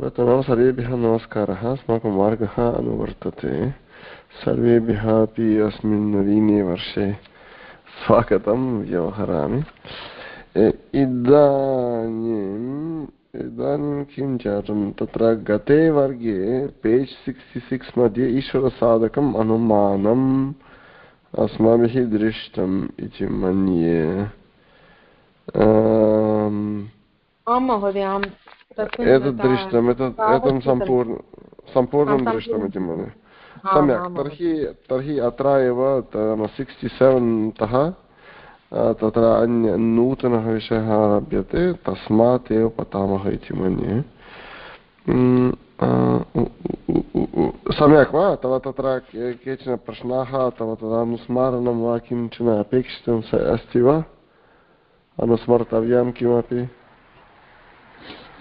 भवतां सर्वेभ्यः नमस्कारः। अस्माकं मार्गः अनुवर्तते। सर्वेभ्यः अपि अस्मिन् नवीने वर्षे स्वागतं व्यवहरामि। इदानीम् इदानीं किं जातं? तत्र गते वर्गे पेज् सिक्स्टि सिक्स् मध्ये ईश्वरसाधकम् अनुमानम् अस्माभिः दृष्टम् इति मन्ये। आं महोदय एतत् दृष्टम् एतत् एतं सम्पूर्ण सम्पूर्णं दृष्टमिति मन्ये सम्यक् तर्हि तर्हि अत्र एव सिक्स्टि सेवेन् तः तत्र अन्य नूतनः विषयः आरभ्यते तस्मात् एव पठामः इति मन्ये सम्यक् वा अथवा तत्र केचन प्रश्नाः अथवा तदनुस्मारणं वा किंचन अपेक्षितम् अस्ति वा अनुस्मर्तव्यं किमपि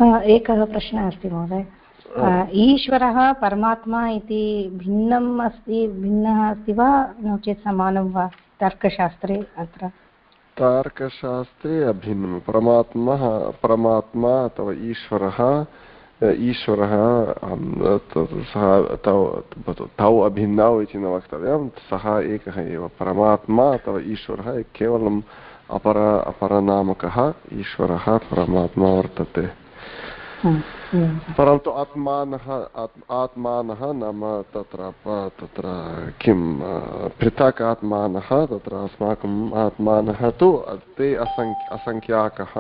एकः प्रश्नः अस्ति महोदय. ईश्वरः परमात्मा इति भिन्नम् अस्ति भिन्नः अस्ति वा? नो चेत् समानं वा? तर्कशास्त्रे अत्र. तार्कशास्त्रे अभिन्नं परमात्मा परमात्मा अथवा ईश्वरः ईश्वरः सः तौ तौ अभिन्नौ इति न वक्तव्यं सः एकः एव. परमात्मा अथवा ईश्वरः केवलम् अपर अपरनामकः ईश्वरः परमात्मा वर्तते. परन्तु आत्मानः आत्मानः नाम तत्र तत्र किं पृथक् आत्मानः तत्र अस्माकम् आत्मानः तु ते असङ्ख् असङ्ख्याकः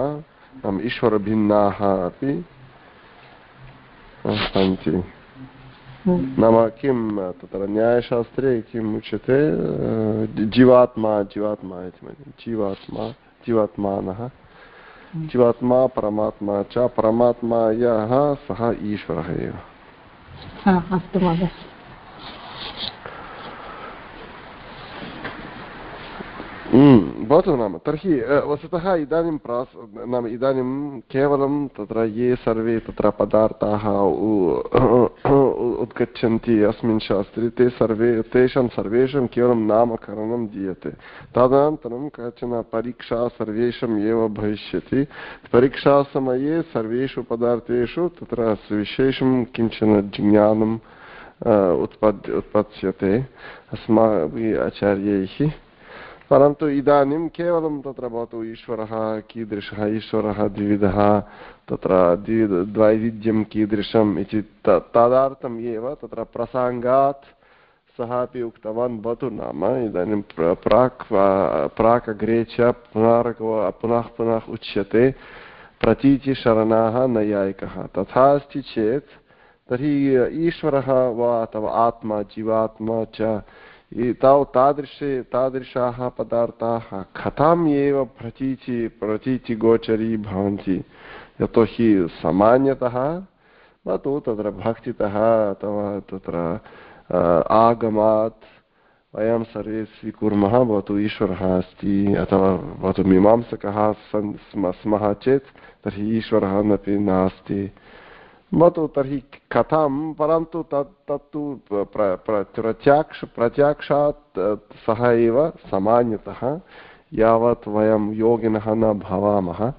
नाम ईश्वरभिन्नाः अपि सन्ति। नाम किं तत्र न्यायशास्त्रे किम् उच्यते जीवात्मा जीवात्मा इति मन्ये जीवात्मा जीवात्मानः। जीवात्मा परमात्मा च परमात्मा यः सः ईश्वरः एव अस्तु महोदय भवतु नाम तर्हि वस्तुतः इदानीं प्रास् नाम इदानीं केवलं तत्र ये सर्वे तत्र पदार्थाः उद्गच्छन्ति अस्मिन् शास्त्रे ते सर्वे तेषां सर्वेषां केवलं नामकरणं दीयते तदनन्तरं काचन परीक्षा सर्वेषाम् एव भविष्यति परीक्षासमये सर्वेषु पदार्थेषु तत्र विशेषं किंचन ज्ञानम् उत्पद् उत्पत्स्यते अस्माभिः आचार्यैः परन्तु इदानीं केवलं तत्र भवतु ईश्वरः कीदृशः ईश्वरः द्विविधः तत्र द्विविध द्वैविध्यं कीदृशम् इति तदर्थम् एव तत्र प्रसङ्गात् सः अपि उक्तवान् भवतु नाम इदानीं प्राक् प्राक् अग्रे च पुनर् पुनः पुनः उच्यते प्रतीतिशरणाः नैयायिकः तथा अस्ति चेत् तर्हि ईश्वरः वा अथवा आत्मा जीवात्मा च ताव तादृशे तादृशाः पदार्थाः कथाम् एव प्रतीचि प्रतीचिगोचरी भवन्ति यतोहि सामान्यतः भवतु तत्र भक्तितः अथवा तत्र आगमात् वयं सर्वे स्वीकुर्मः भवतु ईश्वरः अस्ति अथवा भवतु मीमांसकः सन् स्मः चेत् तर्हि ईश्वरः अपि नास्ति भवतु तर्हि कथं परन्तु तत् तत्तु प्रत्याक्ष प्रत्याक्षात् सः एव सामान्यतः यावत् वयं योगिनः न भवामः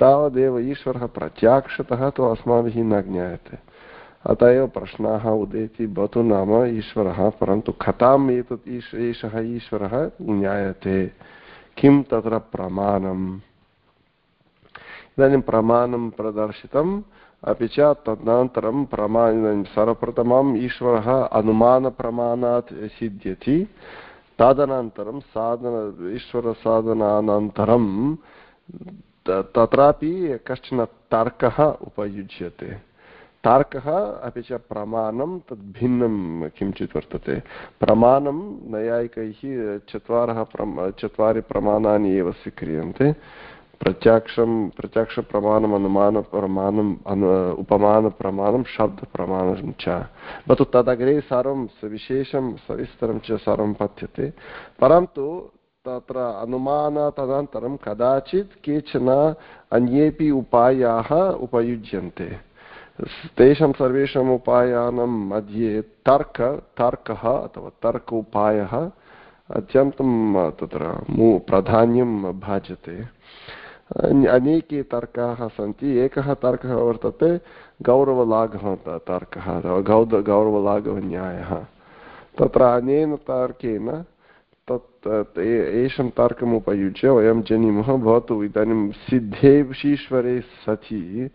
तावदेव ईश्वरः प्रत्याक्षतः तु अस्माभिः न ज्ञायते अत एव प्रश्नाः उदेति भवतु नाम ईश्वरः परन्तु कथाम् एतत् ईश एषः ईश्वरः ज्ञायते किं तत्र प्रमाणम् इदानीं प्रमाणं प्रदर्शितं अपि च तदनन्तरं प्रमाण सर्वप्रथमम् ईश्वरः अनुमानप्रमाणात् सिद्ध्यति। तदनन्तरं साधन, ईश्वरसाधनानन्तरं तत्रापि कश्चन तर्कः उपयुज्यते। तार्कः अपि च प्रमाणं तद् भिन्नं किञ्चित् वर्तते। प्रमाणं नैयायिकैः चत्वारः प्रमा, चत्वारि प्रमाणानि एव स्वीक्रियन्ते। प्रत्यक्षं प्रत्यक्षप्रमाणम् अनुमानप्रमाणम् अनु उपमानप्रमाणं शब्दप्रमाणं च भवतु तदग्रे सर्वं विशेषं सविस्तरं च सर्वं पठ्यते परन्तु तत्र अनुमान तदनन्तरं कदाचित् केचन अन्येपि उपायाः उपयुज्यन्ते तेषां सर्वेषाम् उपायानां मध्ये तर्क तर्कः अथवा तर्क उपायः अत्यन्तं तत्र मू प्राधान्यं भाजते अनेके तर्काः सन्ति। एकः तर्कः वर्तते गौरवलाघः तर्कः गौद, गौरवलाघवन्यायः। तत्र अनेन तर्केन तत् एषं तर्कम् उपयुज्य वयं जानीमः। भवतु इदानीं सिद्धे ईश्वरे सति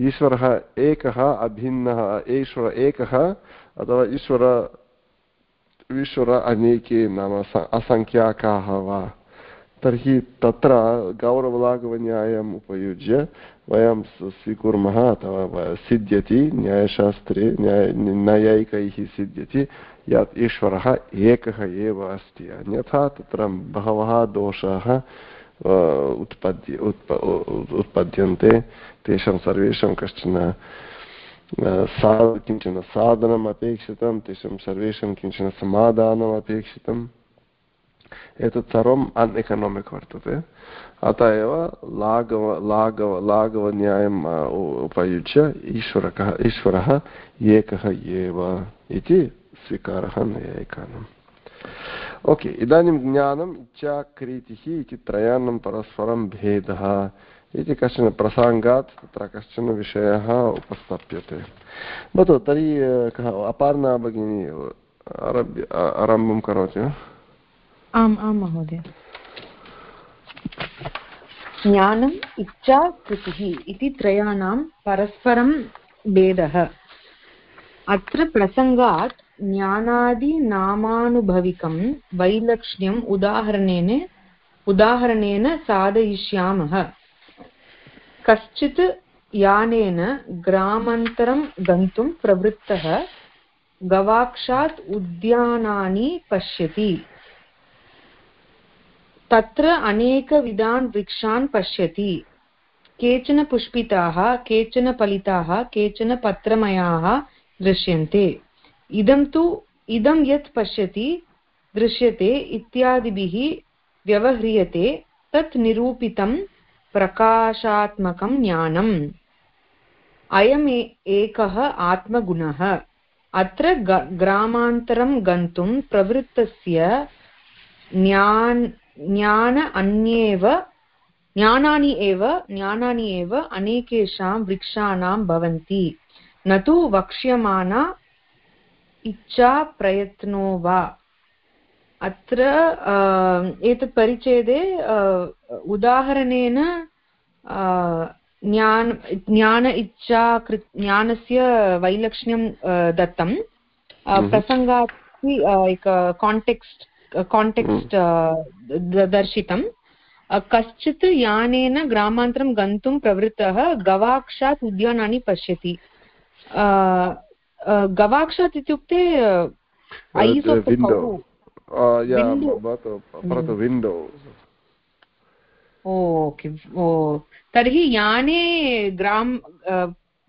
ईश्वरः एकः, अभिन्नः ईश्वर एकः, अथवा ईश्वर ईश्वर अनेके नाम असङ्ख्याकाः वा। तर्हि तत्र गौरवलाघवन्यायम् उपयुज्य वयं स्वीकुर्मः अथवा सिद्ध्यति, न्यायशास्त्रे, न्याय, नैयायिकैः सिद्ध्यति यत् ईश्वरः एकः एव अस्ति, अन्यथा तत्र बहवः दोषाः उत्पद्य, उत्प उत्पद्यन्ते। तेषां सर्वेषां कश्चन सा, किंचन साधनम् अपेक्षितं, तेषां सर्वेषां किंचन समाधानम् अपेक्षितम्। एतत् सर्वम् अन् वर्तते अतः एव लाघव लाघव लाघवन्यायम् उपयुज्य ईश्वरकः ईश्वरः एकः एव इति स्वीकारः नैयायिकानाम् ओके इदानीं ज्ञानम् इच्छा क्रीतिः इति त्रयाणां परस्परं भेदः इति कश्चन प्रसङ्गात् तत्र कश्चन विषयः उपस्थाप्यते भवतु तर्हि कः अपार्णा भगिनी आरभ्य आरम्भं करोति वा आम् आं महोदय। ज्ञानम् इच्छा कृतिः इति त्रयाणां परस्परं भेदः। अत्र प्रसङ्गात् ज्ञानादिनामानुभविकं वैलक्ष्यम् उदाहरणेन उदाहरणेन साधयिष्यामः। कश्चित् यानेन ग्रामान्तरं गन्तुं प्रवृत्तः, गवाक्षात् उद्यानानि पश्यति। तत्र अनेकविधान् वृक्षान् पश्यति। केचन पुष्पिताः, केचन फलिताः, केचन पत्रमयाः दृश्यन्ते। इदं तु, इदं यत् पश्यति, दृश्यते इत्यादिभिः व्यवह्रियते, तत् निरूपितं प्रकाशात्मकं ज्ञानम्। अयम् एकः आत्मगुणः। अत्र ग्रामान्तरं गन्तुं प्रवृत्तस्य ज्ञान ज्ञान अन्येव ज्ञानानि एव ज्ञानानि एव अनेकेषां वृक्षाणां भवन्ति। न तु वक्ष्यमाणा इच्छा प्रयत्नो वा? अत्र एतत् परिच्छेदे उदाहरणेन ज्ञान ज्ञान इच्छा कृ ज्ञानस्य वैलक्षण्यं दत्तं। प्रसङ्गात् एक काण्टेक्स्ट् काण्टेक्स्ट् दर्शितं कश्चित् यानेन ग्रामान्तरं गन्तुं प्रवृत्तः गवाक्षात् उद्यानानि पश्यति गवाक्षात् इत्युक्ते ऐस् आफ् ओके ओ तर्हि याने ग्राम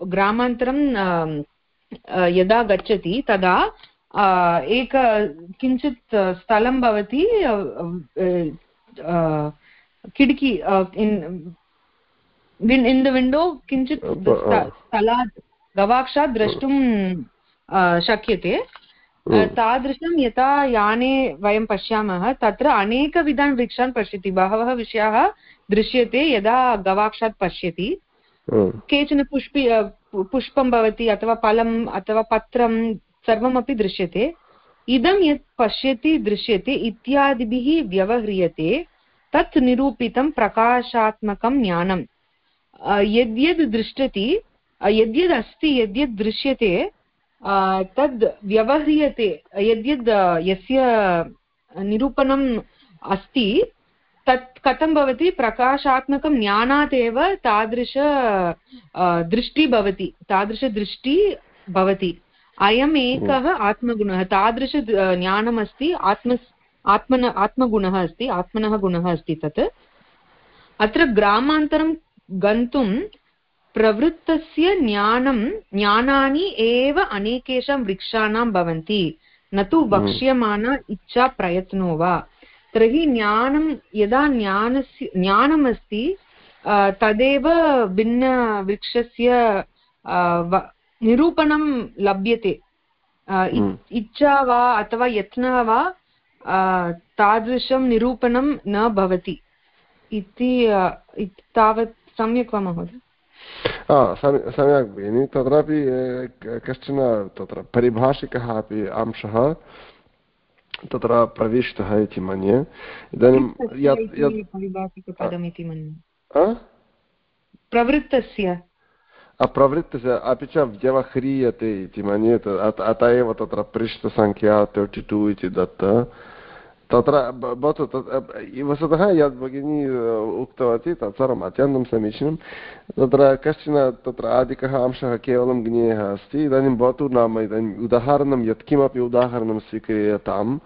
ग्रामान्तरं यदा गच्छति तदा एक किञ्चित् स्थलं भवति किडकी इन् इन् द विण्डो किञ्चित् स्थलात् गवाक्षात् द्रष्टुं शक्यते. तादृशं यथा याने वयं पश्यामः तत्र अनेकविधान् वृक्षान् पश्यति. बहवः विषयाः दृश्यते यदा गवाक्षात् पश्यति. केचन पुष्पि पुष्पं भवति अथवा फलम् अथवा पत्रं सर्वमपि दृश्यते। इदं यत् पश्यति, दृश्यते, इत्यादिभिः व्यवह्रियते, तत् निरूपितं प्रकाशात्मकं ज्ञानं यद्यद् दृष्टति यद्यद् यद्यद् दृश्यते तद् व्यवह्रियते यद्यद् यस्य निरूपणम् अस्ति, तत् कथं भवति? प्रकाशात्मकं ज्ञानात् एव तादृश दृष्टि भवति तादृशदृष्टि भवति। अयम् एकः आत्मगुणः तादृश ज्ञानमस्ति आत्म आत्मन आत्मगुणः अस्ति आत्मनः गुणः अस्ति तत्। अत्र ग्रामान्तरं गन्तुं प्रवृत्तस्य ज्ञानं ज्ञानानि एव अनेकेषां वृक्षाणां भवन्ति। न तु वक्ष्यमाण इच्छा प्रयत्नो वा। तर्हि ज्ञानं यदा ज्ञानस्य ज्ञानमस्ति तदेव भिन्नवृक्षस्य निरूपणं लभ्यते। हम्म। इच्छा वा अथवा यत्नः वा तादृशं निरूपणं न भवति। इति तावत् सम्यक् वा महोदय? सम्यक् भगिनि। तत्रापि कश्चन तत्र परिभाषिकः अपि अंशः तत्र प्रविष्टः इति मन्ये। इदानीं प्रवृत्तस्य। प्रवृत्तस्य अपि च व्यवह्रियते इति मन्ये अत एव तत्र पृष्ठसङ्ख्या तर्टि टु इति दत्त तत्र भवतु तत् वस्तुतः यद् भगिनी उक्तवती तत्सर्वम् अत्यन्तं समीचीनं तत्र कश्चन तत्र अधिकः अंशः केवलं ज्ञेयः अस्ति इदानीं भवतु नाम इदानीम् उदाहरणं यत्किमपि उदाहरणं स्वीक्रियताम्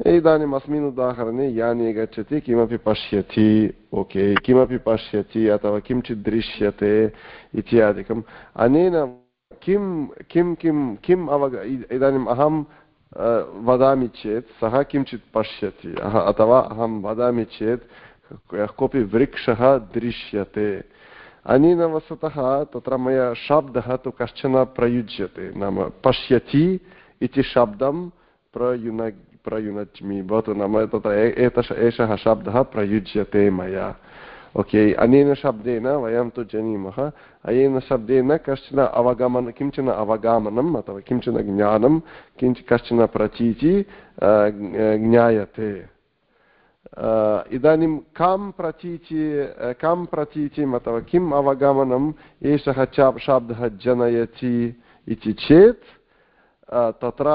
इदानीम् अस्मिन् उदाहरणे याने गच्छति किमपि पश्यति ओके किमपि पश्यति अथवा किञ्चित् दृश्यते इत्यादिकम् अनेन किं किं किं किम् अवग इदानीम् अहं वदामि चेत् सः किञ्चित् पश्यति अथवा अहं वदामि चेत् कोऽपि वृक्षः दृश्यते अनेन वस्तुतः तत्र मया शब्दः तु कश्चन प्रयुज्यते नाम पश्यति इति शब्दं प्रयुन प्रयुनच्मि भवतु नाम तत्र एतः एषः शब्दः प्रयुज्यते मया। ओके, अनेन शब्देन वयं तु जानीमः। अनेन शब्देन कश्चन अवगमन किंचन अवगमनम् अथवा किंचन ज्ञानं किञ्च कश्चन प्रचीति ज्ञायते। इदानीं कां प्रचीचि कां प्रचीचिम् अथवा किम् अवगमनम्? एषः च शब्दः जनयति इति चेत् तत्र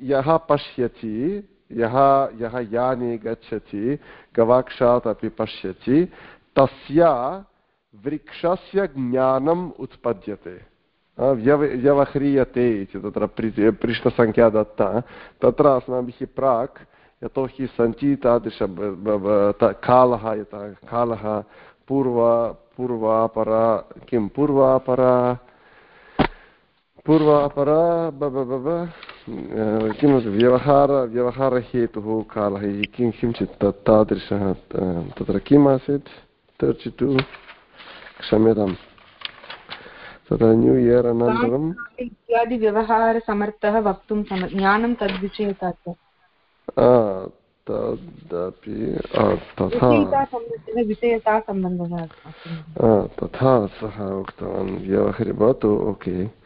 यः पश्यति, यः यः याने गच्छति, गवाक्षात् अपि पश्यति, तस्य वृक्षस्य ज्ञानम् उत्पद्यते। व्यव, व्यवह्रियते इति तत्र पृष्ठसङ्ख्या दत्ता। तत्र अस्माभिः प्राक् यतोहि सञ्ची तादृश कालः यतः, कालः पूर्व, पूर्वापरा, किं? पूर्वापरा पूर्वापरा किमपि व्यवहार व्यवहारहेतुः कालः किं किञ्चित् तादृशः तत्र किम् आसीत् तर्टि टु क्षम्यताम् तत्र न्यू इयर् अनन्तरम् इत्यादि व्यवहारसमर्थः वक्तुं ज्ञानं तद्विषयता तदपि तथा तथा सः उक्तवान् व्यवहारे भवतु ओके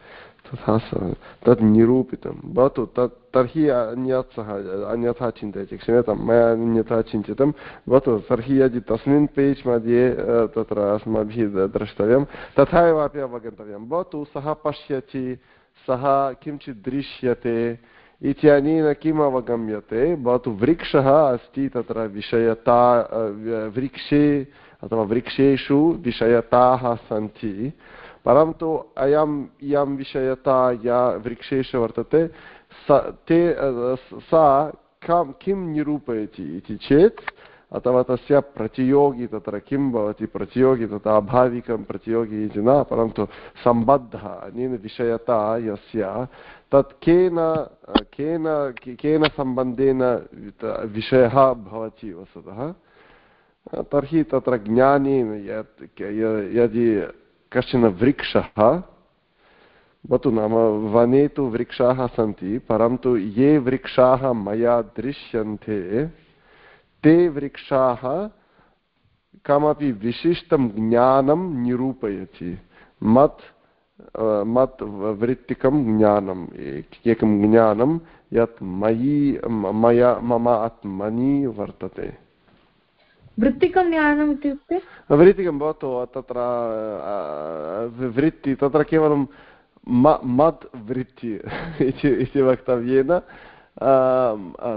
तथा तत् निरूपितं भवतु तत् तर्हि अन्यत् अन्यथा चिन्तयति क्षम्यतां मया अन्यथा चिन्तितं भवतु तर्हि यदि तस्मिन् पेज् मध्ये तत्र अस्माभिः द्रष्टव्यं तथा एव अपि अवगन्तव्यं भवतु सः पश्यति सः किञ्चित् दृश्यते इत्यनेन किम् अवगम्यते भवतु वृक्षः अस्ति तत्र विषयता वृक्षे अथवा वृक्षेषु विषयताः सन्ति परन्तु अयम् इयं विषयता या वृक्षेषु वर्तते, स, ते सा कां, किं निरूपयति इति चेत्, अथवा तस्य प्रतियोगी तत्र किं भवति, प्रतियोगी तथा अभाविकं प्रतियोगी इति न, परन्तु सम्बद्धः, अनेन विषयता यस्य, तत् केन केन केन सम्बन्धेन विषयः भवति वस्तुतः, तर्हि तत्र ज्ञानेन यत् यदि कश्चन वृक्षः, भवतु नाम वने तु वृक्षाः सन्ति परन्तु ये वृक्षाः मया दृश्यन्ते, ते वृक्षाः कमपि विशिष्टं ज्ञानं निरूपयति। मत् मत् वृत्तिकं ज्ञानम् एकं ज्ञानं यत् मयि मया, मम आत्मनि वर्तते। वृत्तिकं ज्ञानम् इत्युक्ते वृत्तिकं भवतु तत्र वृत्ति तत्र केवलं मद् वृत्ति इति वक्तव्येन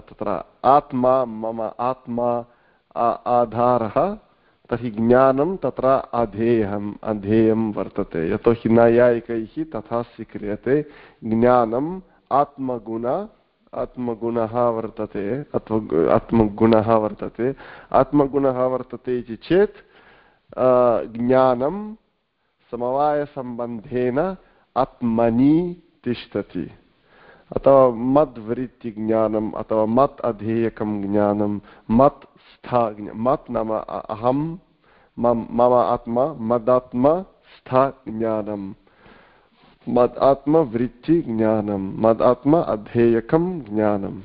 तत्र आत्मा मम आत्मा आधारः तर्हि ज्ञानं तत्र अधेयम् अधेयं वर्तते यतोहि नैयायिकैः तथा स्वीक्रियते ज्ञानम् आत्मगुण आत्मगुणः वर्तते, आत्म, आत्मगुणः वर्तते। आत्मगुणः वर्तते इति चेत् ज्ञानं समवायसम्बन्धेन आत्मनि तिष्ठति। अथवा मद्वृत्तिज्ञानम्, अथवा मत् अधेयकं ज्ञानं, मत् स्था, मत् नाम अहं मम आत्मा, मदात्मा, स्था ज्ञानम्। मद् आत्मवृत्तिज्ञानं मद् आत्म अधेयकं ज्ञानम्।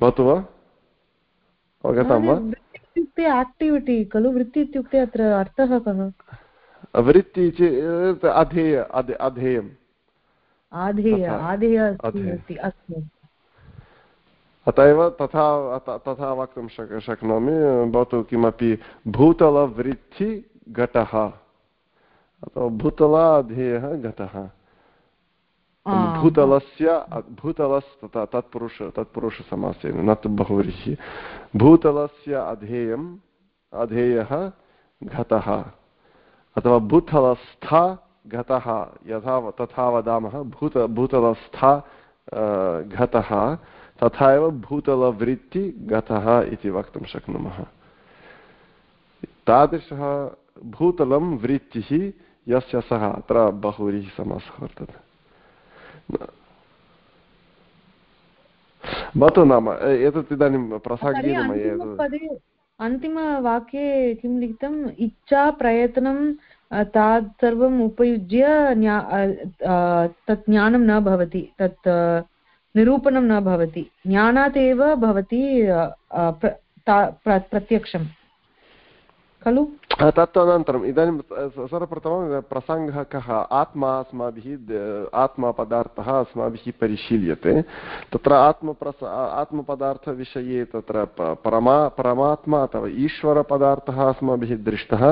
भवतु वा? अवगतं वा? इत्युक्ते आक्टिविटि खलु वृत्ति इत्युक्ते अत्र अर्थः कः? वृत्ति चेत् अधेय अधेयम् आधेय आधेय अस्तु अत एव तथा तथा वक्तुं शक् शक्नोमि। भवतु किमपि भूतलवृत्तिघटः अथवा भूतलाधेयः घटः। भूतलस्य भूतलस् तथा तत्पुरुष तत्पुरुषसमासेन न तु बहुव्रीहि। भूतलस्य अधेयम् अधेयः घटः। अथवा भूतलस्था घटः यथा तथा वदामः भूत भूतलस्था घटः। तथा एव भूतलवृत्ति गतः इति वक्तुं शक्नुमः। तादृशः भूतलं वृत्तिः यस्य सः अत्र बहुव्रीः समासः वर्तते भवतु नाम एतत् इदानीं प्रसङ्गीनमय अन्तिमवाक्ये किं लिखितम्? इच्छा प्रयत्नं तात् सर्वम् उपयुज्य तत् ज्ञानं न भवति तत् निरूपणं न भवति। ज्ञानात् एव भवति प्रत्यक्षं खलु? तत्तदनन्तरम् इदानीं सर्वप्रथमं प्रसङ्गः कः आत्मा अस्माभिः आत्मपदार्थः अस्माभिः परिशील्यते तत्र आत्मप्रस आत्मपदार्थविषये तत्र परमा परमात्मा अथवा ईश्वरपदार्थः अस्माभिः दृष्टः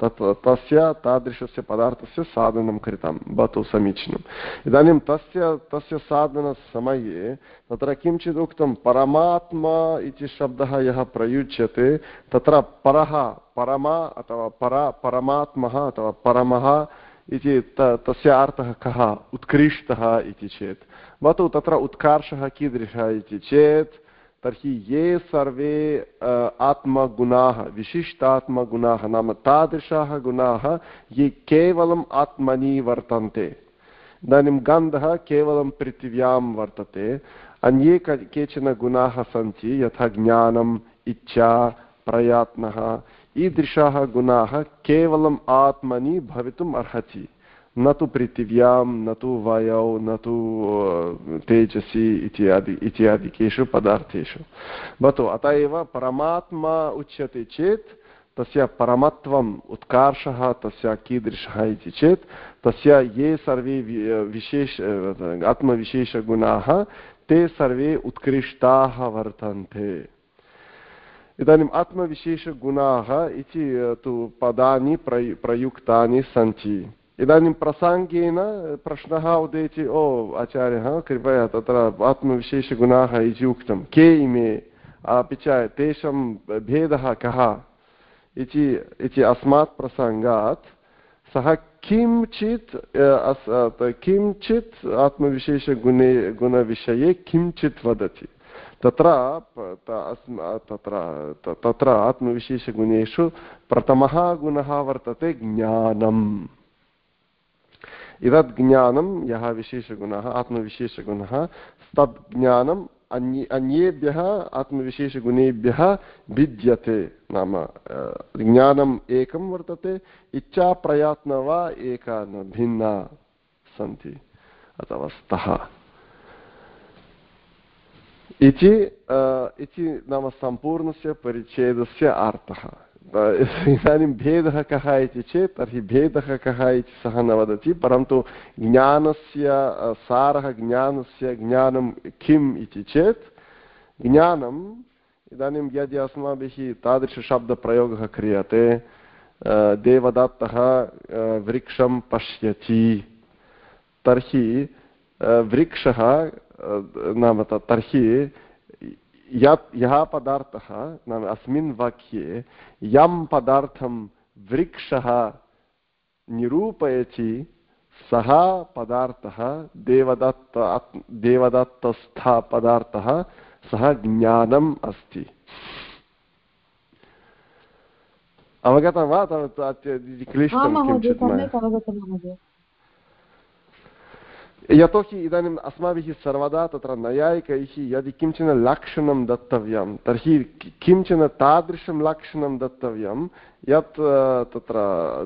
तत् तस्य तादृशस्य पदार्थस्य साधनं कृतं भवतु समीचीनम् इदानीं तस्य तस्य साधनसमये तत्र किञ्चित् उक्तं परमात्मा इति शब्दः यः प्रयुज्यते, तत्र परः, परमा अथवा परा, परमात्मः अथवा परमः इति तस्य अर्थः कः? उत्कृष्टः इति चेत्। भवतु तत्र उत्कर्षः, कीदृशः इति चेत्, तर्हि ये सर्वे आत्मगुणाः, विशिष्टात्मगुणाः, नाम तादृशाः गुणाः, ये केवलम् आत्मनि वर्तन्ते। इदानीं गन्धः केवलं पृथिव्यां वर्तते। अन्ये केचन गुणाः सन्ति, यथा ज्ञानम्, इच्छा, प्रयत्नः। ईदृशाः गुणाः केवलम् आत्मनि भवितुम् अर्हति। न तु पृथिव्यां न तु वायौ, न तु तेजसि इत्यादि, इत्यादिकेषु पदार्थेषु। भवतु, अत एव परमात्मा उच्यते चेत्, तस्य परमत्वम् उत्कर्षः, तस्य कीदृशः इति चेत्, तस्य ये सर्वे विशेष, आत्मविशेषगुणाः ते सर्वे उत्कृष्टाः वर्तन्ते। इदानीम् आत्मविशेषगुणाः इति तु पदानि प्रयु, प्रयुक्तानि सन्ति। इदानीं प्रसाङ्गेन प्रश्नः उदेति, ओ, आचार्यः, कृपया तत्र आत्मविशेषगुणाः इति उक्तं। के इमे? अपि च तेषां भेदः कः? इति अस्मात् प्रसङ्गात् सः किञ्चित् किञ्चित् आत्मविशेषगुणे गुणविषये किञ्चित् वदति। तत्र तत्र तत्र आत्मविशेषगुणेषु प्रथमः गुणः वर्तते ज्ञानम्। इदत् ज्ञानं यः विशेषगुणः, आत्मविशेषगुणः तद् ज्ञानम् अन्ये, अन्येभ्यः आत्मविशेषगुणेभ्यः भिद्यते नाम ज्ञानम् एकं वर्तते, इच्छाप्रयत्न वा एका न भिन्ना सन्ति अथवा स्तः इति नाम सम्पूर्णस्य परिच्छेदस्य अर्थः इदानीं भेदः कः इति चेत् तर्हि भेदः कः इति सः न वदति परन्तु ज्ञानस्य सारः ज्ञानस्य ज्ञानं किम् इति चेत् ज्ञानम् इदानीं यदि अस्माभिः तादृशशब्दप्रयोगः क्रियते देवदत्तः वृक्षं पश्यति तर्हि वृक्षः नाम तर्हि यत् यः पदार्थः नाम अस्मिन् वाक्ये यं पदार्थं वृक्षः निरूपयति सः पदार्थः देवदत्त देवदत्तस्थः पदार्थः सः ज्ञानम् अस्ति। अवगतं वा? क्लिष्टं किञ्चित् यतोहि इदानीम् अस्माभिः सर्वदा तत्र नैयायिकैः यदि किंचन लक्षणं दत्तव्यं, तर्हि किंचन तादृशं लक्षणं दत्तव्यं, यत् तत्र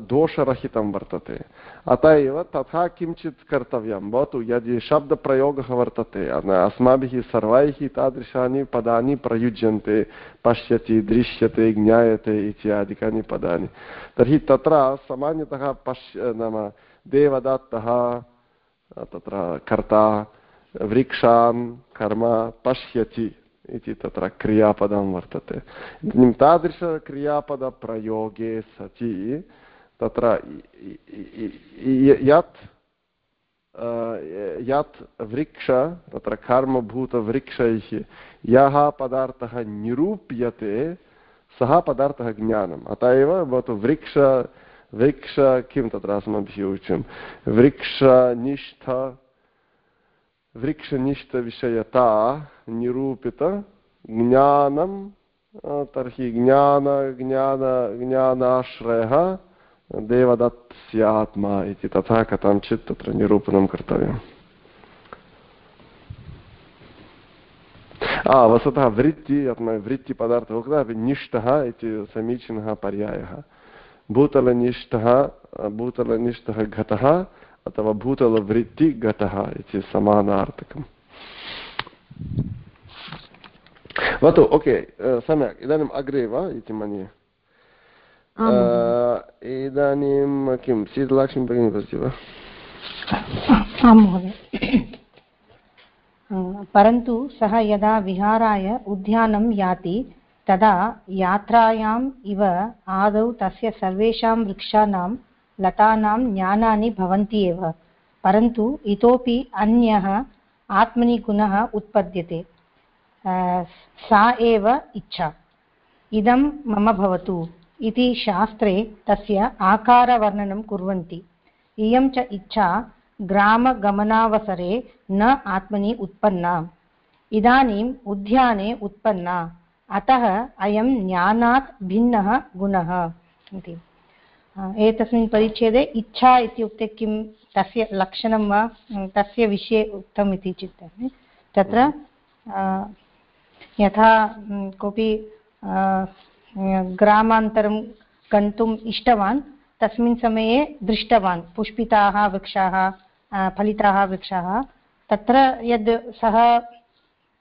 दोषरहितं वर्तते। अत एव तथा किञ्चित् कर्तव्यं। भवतु, यदि शब्दप्रयोगः वर्तते अस्माभिः सर्वैः तादृशानि पदानि प्रयुज्यन्ते, पश्यति, दृश्यते, ज्ञायते इत्यादिकानि पदानि। तर्हि तत्र सामान्यतः पश्य, नाम देवदत्तः तत्र कर्ता वृक्षान् कर्म पश्यति इति तत्र क्रियापदं वर्तते इदानीं तादृशक्रियापदप्रयोगे सति तत्र यत् यत् वृक्ष तत्र कर्मभूतवृक्षैः यः पदार्थः निरूप्यते सः पदार्थः ज्ञानम् अत एव भवतु वृक्ष वृक्ष किं तत्र अस्माभिः उच्यं वृक्षनिष्ठ वृक्षनिष्ठविषयता निरूपितज्ञानं तर्हि ज्ञान ज्ञान ज्ञानाश्रयः देवदत्स्यात्मा इति तथा कथञ्चित् तत्र निरूपणं कर्तव्यम् वस्तुतः वृत्ति वृत्तिपदार्थः उक्तः अपि निष्ठः इति समीचीनः पर्यायः भूतलनिष्ठः भूतलनिष्ठः घटः अथवा भूतलवृत्तिघटः इति समानार्थकम्। भवतु ओके सम्यक्। इदानीम् अग्रे वा इति मन्ये? इदानीं किं शीतलक्ष्मी भगिनी वदति वा? आं महोदय। परन्तु सः यदा विहाराय उद्यानं याति तदा यात्रायाम् इव आदौ तस्य सर्वेषां वृक्षाणां, लतानां ज्ञानानि भवन्ति एव, परन्तु इतोपि अन्यः आत्मनि गुणः उत्पद्यते सा एव इच्छा। इदं मम भवतु। इति शास्त्रे तस्य आकारवर्णनं कुर्वन्ति। इयं च इच्छा ग्रामगमनावसरे न आत्मनि उत्पन्ना। इदानीम् उद्याने उत्पन्ना। अतः अयं ज्ञानात् भिन्नः गुणः इति। एतस्मिन् परिच्छेदे इच्छा इत्युक्ते किं, तस्य लक्षणं वा तस्य विषये उक्तम् इति चिन्तयामि तत्र यथा कोऽपि ग्रामान्तरं गन्तुम् इष्टवान्, तस्मिन् समये दृष्टवान्, पुष्पिताः वृक्षाः फलिताः वृक्षाः। तत्र यद् सः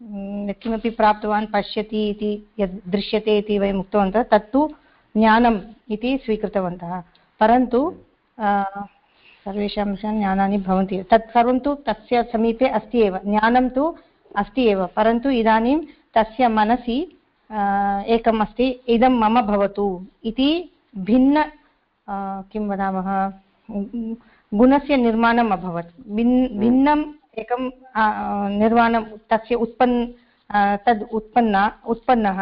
यत्किमपि प्राप्तवान् पश्यति इति यद् दृश्यते इति वयम् उक्तवन्तः, तत्तु ज्ञानम् इति स्वीकृतवन्तः। परन्तु सर्वेषां ज्ञानानि भवन्ति। तत् सर्वं तु तस्य समीपे अस्ति एव। ज्ञानं तु अस्ति एव। परन्तु इदानीं तस्य मनसि एकम् अस्ति, इदं मम भवतु इति भिन्न किं वदामः, गुणस्य निर्माणम् अभवत्। भिन् भिन्नं एकं निर्माणं तस्य उत्पन् तद् उत्पन्ना, उत्पन्नः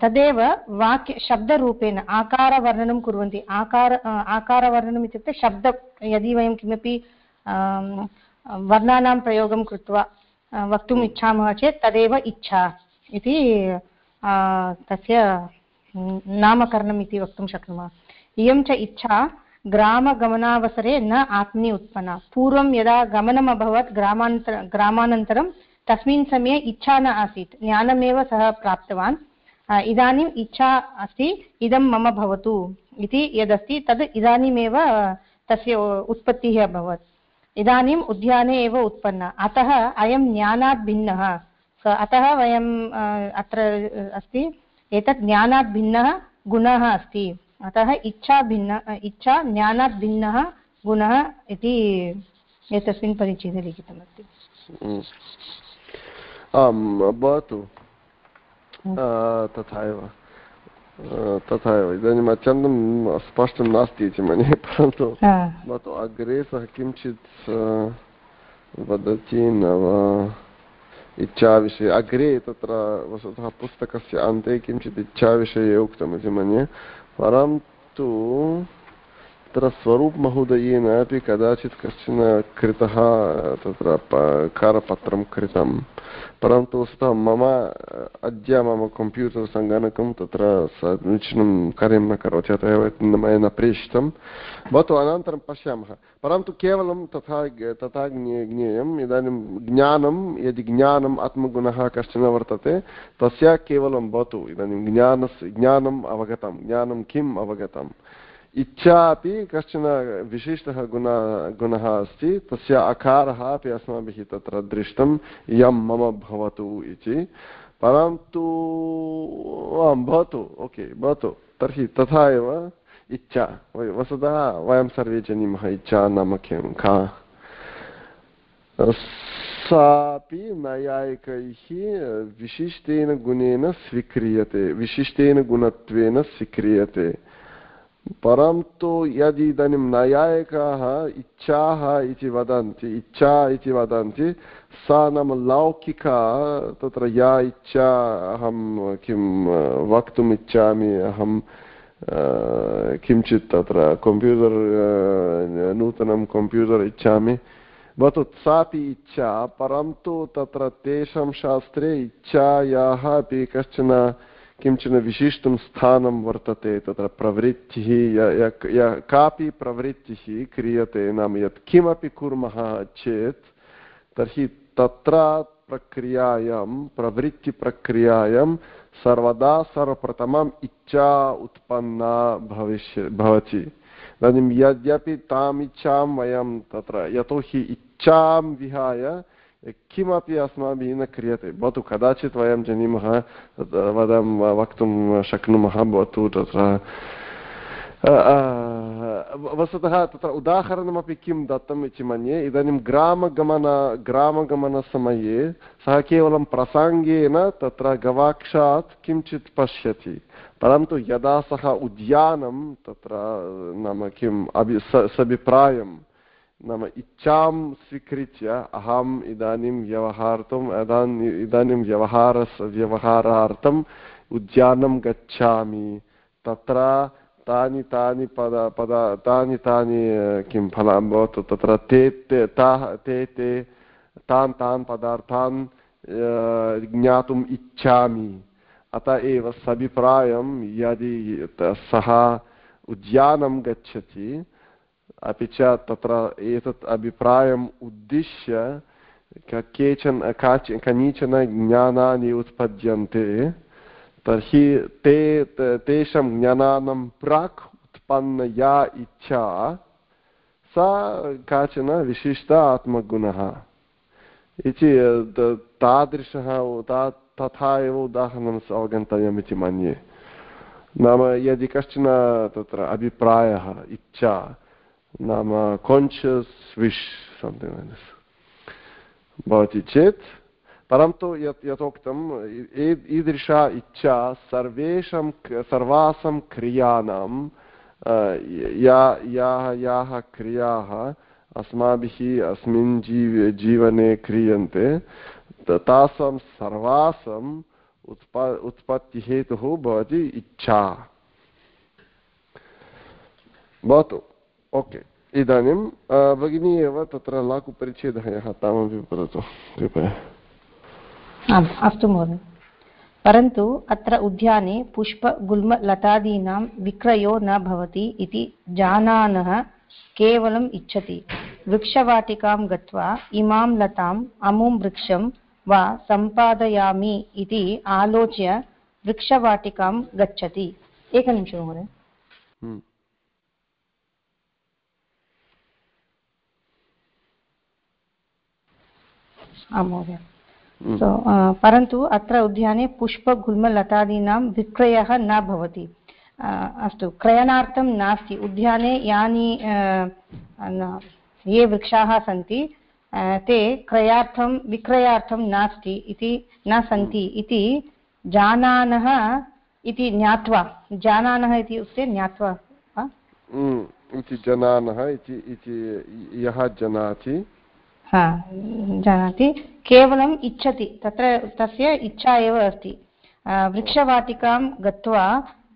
तदेव वाक्य, शब्दरूपेण, आकारवर्णनं कुर्वन्ति. आकार आकारवर्णनम् इत्युक्ते शब्द, यदि वयं किमपि वर्णानां प्रयोगं कृत्वा वक्तुम् इच्छामः चेत् तदेव इच्छा इति तस्य, नामकरणम् इति वक्तुं शक्नुमः. इयं च इच्छा ग्रामगमनावसरे न आत्मनि उत्पन्ना। पूर्वं यदा गमनम् अभवत्, ग्रामान्तर, ग्रामानन्तरं तस्मिन् समये इच्छा न आसीत्। ज्ञानमेव सः प्राप्तवान्। इदानीम् इच्छा अस्ति, इदं मम भवतु इति यदस्ति, तद् इदानीमेव तस्य उत्पत्तिः अभवत्। इदानीम् उद्याने एव उत्पन्ना। अतः अयं ज्ञानात् भिन्नः। अतः वयम् अत्र अस्ति। एतत् ज्ञानात् भिन्नः गुणः अस्ति। अतः इच्छा भिन्न इच्छा ज्ञानात् भिन्नः गुणः इति एतस्मिन् परिचये लिखितमस्ति। आम् भवतु। तथा एव। तथा एव। इदानीम् अत्यन्तं स्पष्टं नास्ति इति मन्ये परन्तु भवतु अग्रे सः किञ्चित् वदति न वा। इच्छाविषये अग्रे तत्र वस्तुतः पुस्तकस्य अन्ते किञ्चित् इच्छाविषये उक्तमिति मन्ये। परन्तु अत्र स्वरूपमहोदयेन अपि कदाचित् कश्चन कृतः, तत्र कारपत्रं कृतं परन्तु वस्तुतः मम, अद्य मम कम्प्यूटर् सङ्गणकं तत्र समीचीनं कार्यं न करोति, अतः एव मया न प्रेषितं भवतु, अनन्तरं पश्यामः। परन्तु केवलं तथा तथा ज्ञेयम्, इदानीं ज्ञानं, यदि ज्ञानम् आत्मगुणः कश्चन वर्तते, तस्य केवलं भवतु। इदानीं ज्ञानस्य ज्ञानम् अवगतं ज्ञानं किम् अवगतम्? इच्छा अपि कश्चन विशिष्टः गुण, गुणः अस्ति, तस्य अकारः अपि अस्माभिः तत्र दृष्टम् इयं मम भवतु इति। परन्तु आं भवतु, ओके, भवतु, तर्हि तथा एव इच्छा। वस्तुतः वयं सर्वे जानीमः इच्छा नाम किं, का? सापि नैयायिकैः विशिष्टेन गुणेन स्वीक्रियते, विशिष्टेन गुणत्वेन स्वीक्रियते। परन्तु यदि इदानीं नैयायिकाः इच्छाः इति वदन्ति, इच्छा इति वदन्ति, सा नाम लौकिका, तत्र या इच्छा अहं किं वक्तुम् इच्छामि, अहं किञ्चित् तत्र कम्प्यूटर् नूतनं कम्प्यूटर् इच्छामि। भवतु सापि इच्छा परन्तु तत्र तेषां शास्त्रे इच्छायाः अपि कश्चन किंचन विशिष्टं स्थानं वर्तते, तत्र प्रवृत्तिः, या कापि प्रवृत्तिः क्रियते नाम यत् किमपि कुर्मः चेत्, तर्हि तत्र प्रक्रियायां, प्रवृत्तिप्रक्रियायां सर्वदा सर्वप्रथमम् इच्छा उत्पन्ना भविष्य, भवति। इदानीं यद्यपि ताम् इच्छां वयं तत्र यतोहि इच्छां विहाय किमपि अस्माभिः न क्रियते भवतु कदाचित् वयं जानीमः वदं वक्तुं शक्नुमः भवतु तत्र वस्तुतः तत्र उदाहरणमपि किं दत्तम् इति मन्ये इदानीं ग्रामगमन ग्रामगमनसमये सः केवलं प्रसङ्गेन तत्र गवाक्षात् किञ्चित् पश्यति परन्तु यदा सः उद्यानं तत्र नाम किम् अभि सभिप्रायं नाम इच्छां स्वीकृत्य अहम् इदानीं व्यवहार्तुम् इदानीं व्यवहारस्, व्यवहारार्थम् उद्यानं गच्छामि। तत्र तानि तानि पद पद, तानि तानि किं फलं भवतु तत्र, ते ते, ताः, ते ते, तान् तान् पदार्थान् ज्ञातुम् इच्छामि। अत एव सभिप्रायं यदि सः उद्यानं गच्छति अपि च तत्र एतत् अभिप्रायम् उद्दिश्य केचन काचि कनीचन ज्ञानानि उत्पद्यन्ते तर्हि ते तेषां ज्ञानानां प्राक् उत्पन्न या इच्छा सा काचन विशिष्ट आत्मगुणः इति तादृशः तथा एव उदाहरणम् अवगन्तव्यम् इति मन्ये नाम यदि कश्चन तत्र अभिप्रायः इच्छा नाम कान्शियस् विश् दिस् भवति चेत् परन्तु यत् यथोक्तम् ईदृशा इच्छा सर्वेषां सर्वासां क्रियाणां या याः याः क्रियाः अस्माभिः अस्मिन् जीव जीवने क्रियन्ते तासां सर्वासाम् उत्प उत्पत्तिहेतुः भवति इच्छा भवतु ओके इदानीं भगिनी एव तत्र लाकुपरिच्छेदः यः तामपि वदतु कृपया आम् अस्तु महोदय परन्तु अत्र उद्याने पुष्पगुल्मलतादीनां विक्रयो न भवति इति जानानः केवलम् इच्छति वृक्षवाटिकां गत्वा इमां लताम् अमुं वृक्षं वा सम्पादयामि इति आलोच्य वृक्षवाटिकां गच्छति एकनिमिषं महोदय हम्म। आं महोदय सो परन्तु अत्र उद्याने पुष्पगुल्मलतादीनां विक्रयः न भवति। अस्तु क्रयणार्थं नास्ति। उद्याने यानि ये वृक्षाः सन्ति ते क्रयार्थं विक्रयार्थं नास्ति इति न सन्ति इति जानानः इति ज्ञात्वा जानानः इति उक्ते ज्ञात्वा इति जनानः इति यः जानाति जानाति। केवलम् इच्छति, तत्र तस्य इच्छा एव अस्ति। वृक्षवाटिकां गत्वा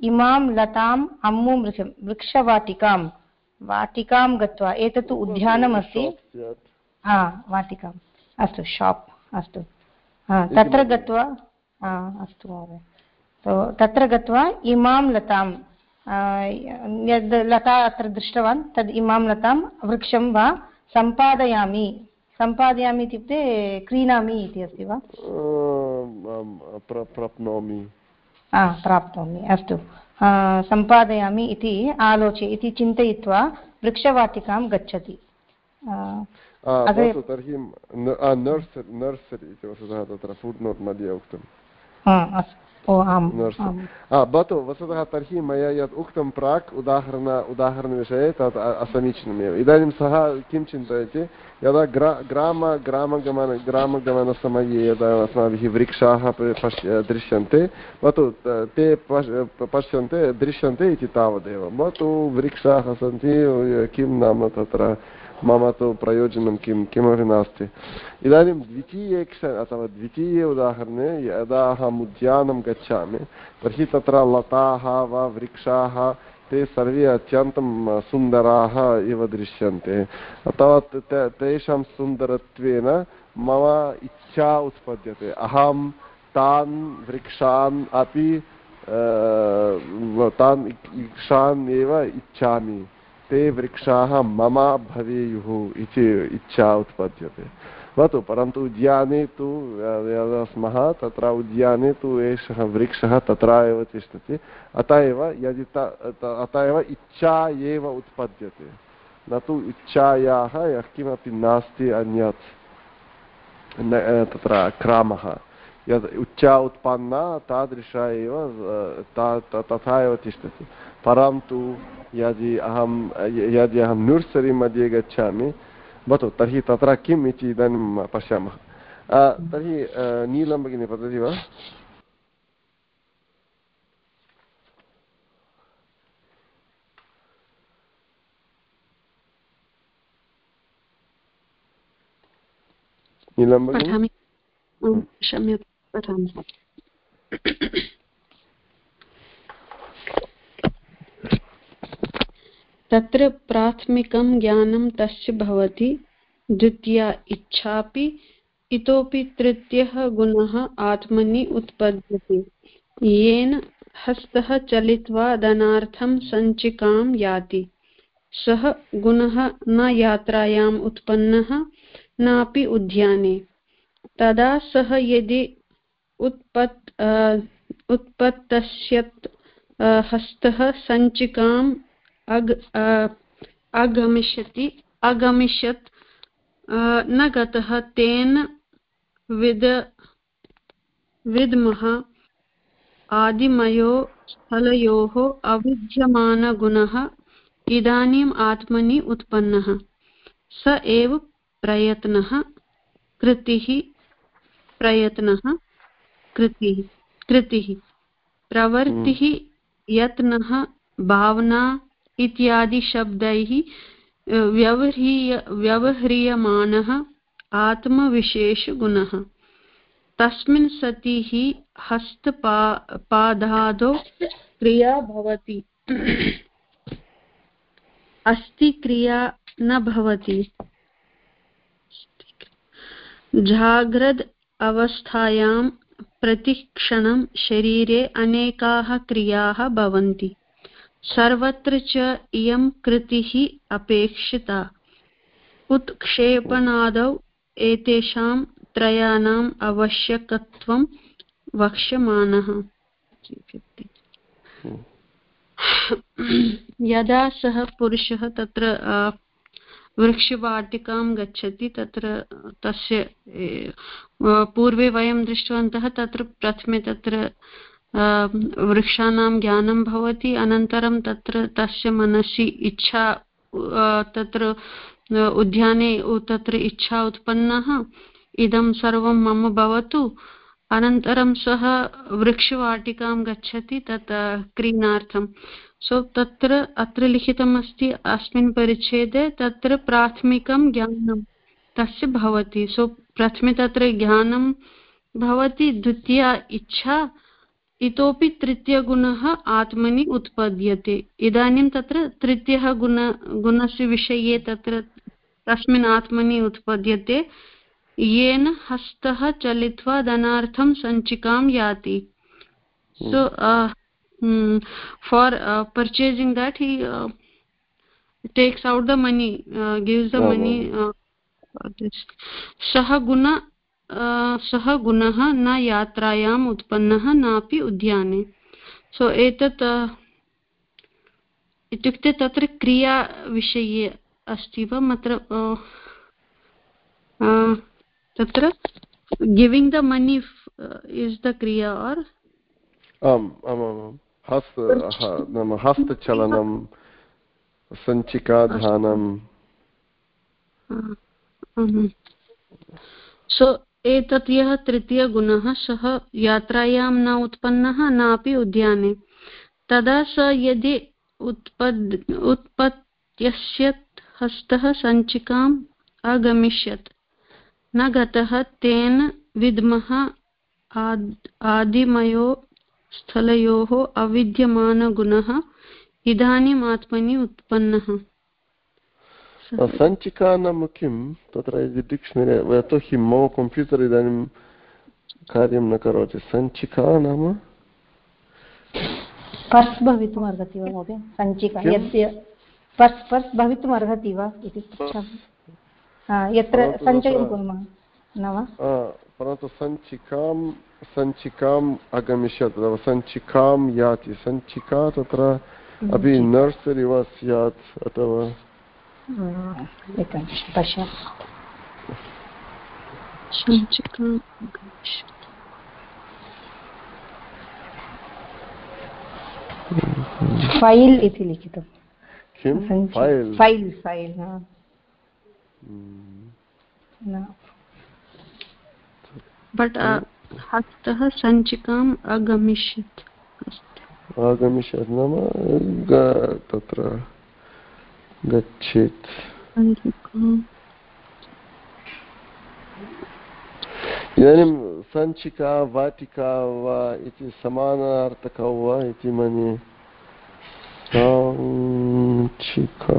इमां लताम् अम्मुं वृक्षवाटिकां। वाटिकां गत्वा एतत् तु उद्यानमस्ति हा, वाटिकाम्। अस्तु शाप् अस्तु। तत्र गत्वा अस्तु महोदय। तत्र गत्वा इमां लतां यद् लता अत्र दृष्टवान्, तद् इमां लतां वृक्षं वा सम्पादयामि। सम्पादयामि इत्युक्ते क्रीणामि इति अस्ति वा? प्राप्नोमि। प्राप्नोमि अस्तु। सम्पादयामि इति आलोच्य इति चिन्तयित्वा वृक्षवाटिकां गच्छति। तर्हि नर्सरि इति वस्तुतः तत्र फुड् नोट् मध्ये उक्तम्। अस्तु। भवतु वस्तुतः तर्हि मया यत् उक्तं प्राक् उदाहरण उदाहरणविषये तत् असमीचीनमेव इदानीं सः किं चिन्तयति यदा ग्रा ग्राम ग्रामगमन ग्रामगमनसमये यदा अस्माभिः वृक्षाः पश्य दृश्यन्ते भवतु ते पश्यन्ते दृश्यन्ते इति तावदेव भवतु वृक्षाः सन्ति किं नाम तत्र मम तु प्रयोजनं किं, किमपि नास्ति। इदानीं द्वितीये क्ष अथवा द्वितीये उदाहरणे यदा अहम् उद्यानं गच्छामि, तर्हि तत्र लताः वा वृक्षाः, ते सर्वे अत्यन्तं सुन्दराः इव दृश्यन्ते। अथवा तेषां सुन्दरत्वेन मम इच्छा उत्पद्यते। अहं तान् वृक्षान् अपि तान् वृक्षान् एव इच्छामि। ते वृक्षाः मम भवेयुः इति इच्छा उत्पद्यते। भवतु, परन्तु उद्याने तु स्मः, तत्र उद्याने तु एषः वृक्षः तत्र एव तिष्ठति। अतः एव यदि अतः एव इच्छा एव उत्पद्यते। न तु इच्छायाः यः किमपि नास्ति अन्यत् तत्र क्रामः। यद् इच्छा उत्पन्ना, तादृशा एव तथा एव तिष्ठति। परन्तु यदि अहं यदि अहं नर्सरी मध्ये गच्छामि, भवतु, तर्हि तत्र किम् इति इदानीं पश्यामः। तर्हि नीलं भगिनी वदति वा? नीलं भगिनी? क्षम्यतां पठामि। तत्र प्राथमिकं ज्ञानं तस्य भवति, द्वितीया इच्छापि, इतोपि तृतीयः गुणः आत्मनि उत्पद्यते। येन हस्तः चलित्वा धनार्थं सञ्चिकां याति। सः गुणः न यात्रायाम् उत्पन्नः, नापि उद्याने। तदा सः यदि उत्पत् उत्पत्तस्यत् हस्तः सञ्चिकाम् अग अगमिष्यति, अगमिष्यत् न गतः तेन विद, विद्मः आदिमयो स्थलयोः अविद्यमानगुणः इदानीम् आत्मनि उत्पन्नः। स एव प्रयत्नः, कृतिः प्रयत्नः, कृतिः कृतिः। प्रवृत्तिः, यत्नः, भावना इत्यादिशब्दैः व्यवह्रिय व्यवह्रियमाणः आत्मविशेषगुणः। तस्मिन् सति हि हस्तपा, पादादौ क्रिया भवति। अस्ति क्रिया न भवति। जाग्रद् अवस्थायां प्रतिक्षणं शरीरे अनेकाः क्रियाः भवन्ति। सर्वत्र च इयं कृतिः अपेक्षिता। उत्क्षेपणादौ एतेषां त्रयाणाम् आवश्यकत्वं वक्ष्यमाणः यदा सः पुरुषः तत्र वृक्षवाटिकां गच्छति, तत्र, तस्य पूर्वे वयं दृष्टवन्तः, तत्र प्रथमे तत्र वृक्षाणां ज्ञानं भवति, अनन्तरं तत्र तस्य मनसि इच्छा तत्र उद्याने तत्र इच्छा उत्पन्नः, इदं सर्वं मम भवतु। अनन्तरं सः वृक्षवाटिकां गच्छति, तत् क्रीणार्थं। सो तत्र, अत्र लिखितमस्ति, अस्मिन् परिच्छेदे तत्र प्राथमिकं ज्ञानं तस्य भवति। सो प्रथमे तत्र ज्ञानं भवति, द्वितीया इच्छा इतोपि तृतीयगुणः आत्मनि उत्पद्यते। इदानीं तत्र तृतीयः गुण गुणस्य विषये तत्र तस्मिन् आत्मनि उत्पद्यते। येन हस्तः चलित्वा धनार्थं सञ्चिकां याति। So for purchasing that he takes out the money gives the money सः गुण सः गुणः न यात्रायाम् उत्पन्नः नापि उद्याने। सो एतत् इत्युक्ते तत्र क्रियाविषये अस्ति वा? मत्र तत्र giving the money is the क्रिया और् आम् आमामां हस्त नाम हस्तचलनं सञ्चिकाधानं सो एतत् यः तृतीयगुणः सः यात्रायां न उत्पन्नः, नापि उद्याने। तदा स यदि उत्पद् उत्पत्स्यत् हस्तः सञ्चिकाम् अगमिष्यत् न गतः तेन विद्मः आदिमयो स्थलयोः अविद्यमानगुणः इदानीम् आत्मनि उत्पन्नः। सञ्चिका नाम किं तत्र यदि डिक्शनरि यतोहि मम कम्प्यूटर् इदानीं कार्यं न करोति। सञ्चिका नाम? पर्स् भवितुम् अर्हति वा महोदय? सञ्चिका यस्य पर्स् पर्स् भवितुम् अर्हति वा इति यत्र सञ्चयं कुर्मः। न वा? परन्तु सञ्चिकां सञ्चिकाम् अगमिष्यत् सञ्चिकां याति। सञ्चिका तत्र अपि नर्सरि वा स्यात् अथवा एकं पश्य फैल् इति लिखितं फैल् फैल् बट् हस्तः सञ्चिकाम् अगमिष्यत्। आगमिष्यत् नाम तत्र गच्छेत् इदानीं सञ्चिका वाटिका वा इति समानार्थकौ वा इति मन्ये सञ्चिका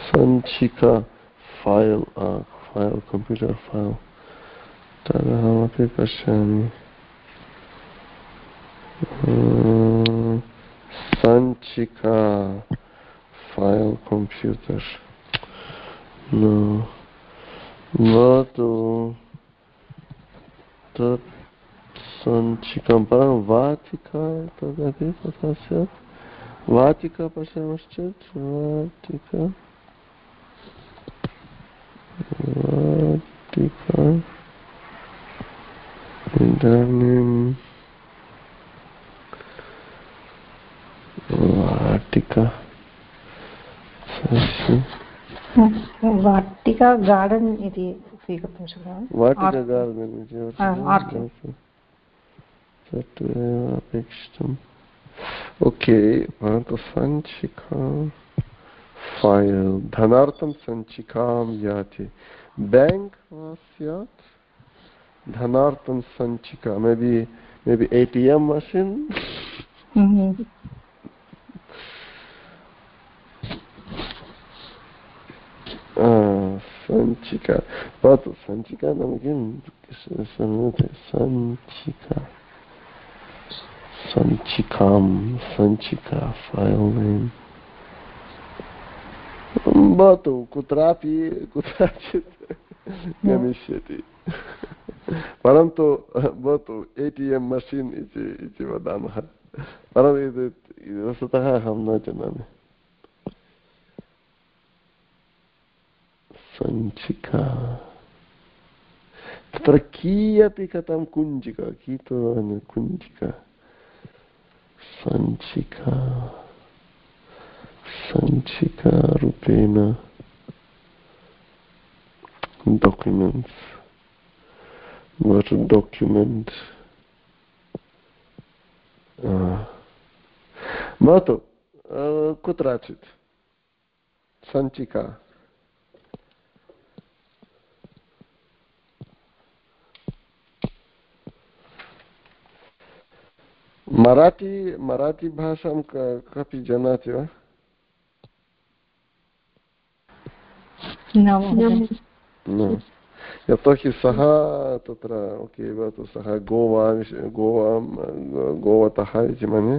सञ्चिका फैल् फैल् कम्प्यूटर् फैल् तदहमपि पश्यामि सञ्चिका file computers. No. Votul tot sunt și cumpărăm Vatica, tot aici, tot așa. Vatica, pe așa mă știu, Vatica. Vatica. Vatica. वाटिका गार्डन् इति अपेक्षितम्। ओके परन्तु सञ्चिका फैल् धनार्थं सञ्चिकां याति। बेङ्क् वा स्यात्? धनार्थं सञ्चिका maybe maybe A T M machine सञ्चिका भवतु सञ्चिका नाम किं सञ्चिका सञ्चिकां सञ्चिका फैल् नेम् भवतु कुत्रापि कुत्रचित् गमिष्यति परन्तु भवतु ए टि एम् मशीन् इति वदामः परन्तु वस्तुतः अहं न जानामि सञ्चिका तत्र कियपि कथं कुञ्जिका कीतो कुञ्जिका सञ्चिका सञ्चिकारूपेण what document भवतु कुत्रचित् सञ्चिका मराठी मराठीभाषां कपि जानाति वा यतोहि सः तत्र ओके भवतु सः गोवा गोवां गोवतः इति मन्ये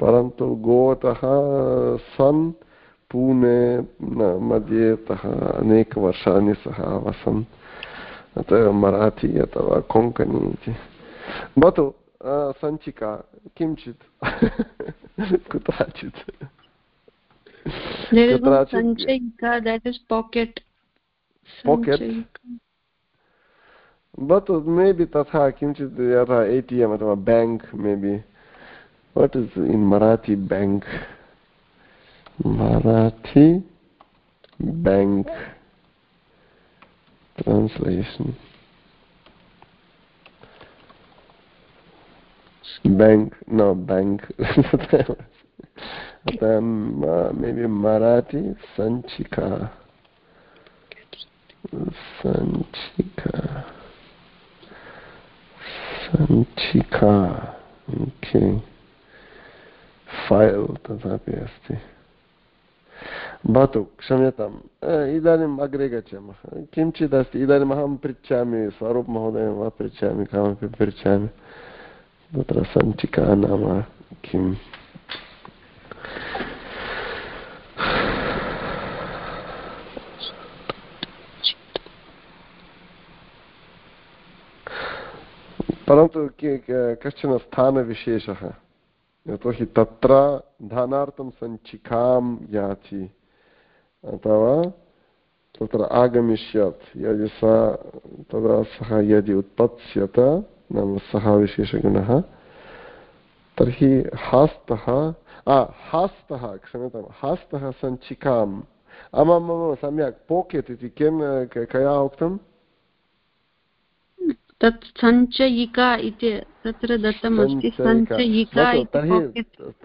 परन्तु गोवतः सन् पूने मध्ये तः अनेकवर्षाणि सः अवसन् अतः मराठी अथवा कोङ्कणी इति भवतु सञ्चिका किञ्चित् कुत्रचित् भवतु मे बि तथा किञ्चित् यथा ए टि एम् अथवा bank may be what is in Marathi bank Marathi bank translation. Bank no bank. Then uh, maybe marathi sanchika. Sanchika. Sanchika. तथापि अस्ति भवतु क्षम्यताम् इदानीम् अग्रे गच्छामः किञ्चित् अस्ति इदानीम् अहं पृच्छामि स्वरूपमहोदयं वा पृच्छामि कमपि पृच्छामि तत्र सञ्चिका नाम किम् परन्तु कश्चन स्थानविशेषः यतोहि तत्र धनार्थं सञ्चिकां याति अथवा तत्र आगमिष्यत् यदि सा तदा सः यदि उत्पत्स्यत नाम सः विशेषगुणः तर्हि हास्तः हास्तः क्षम्यतां हास्तः सञ्चिकाम्। आमां सम्यक् पोकेट् इति किं कया उक्तम्? तत् सञ्चयिका इति तत्र दत्तमस्ति सञ्चयिका।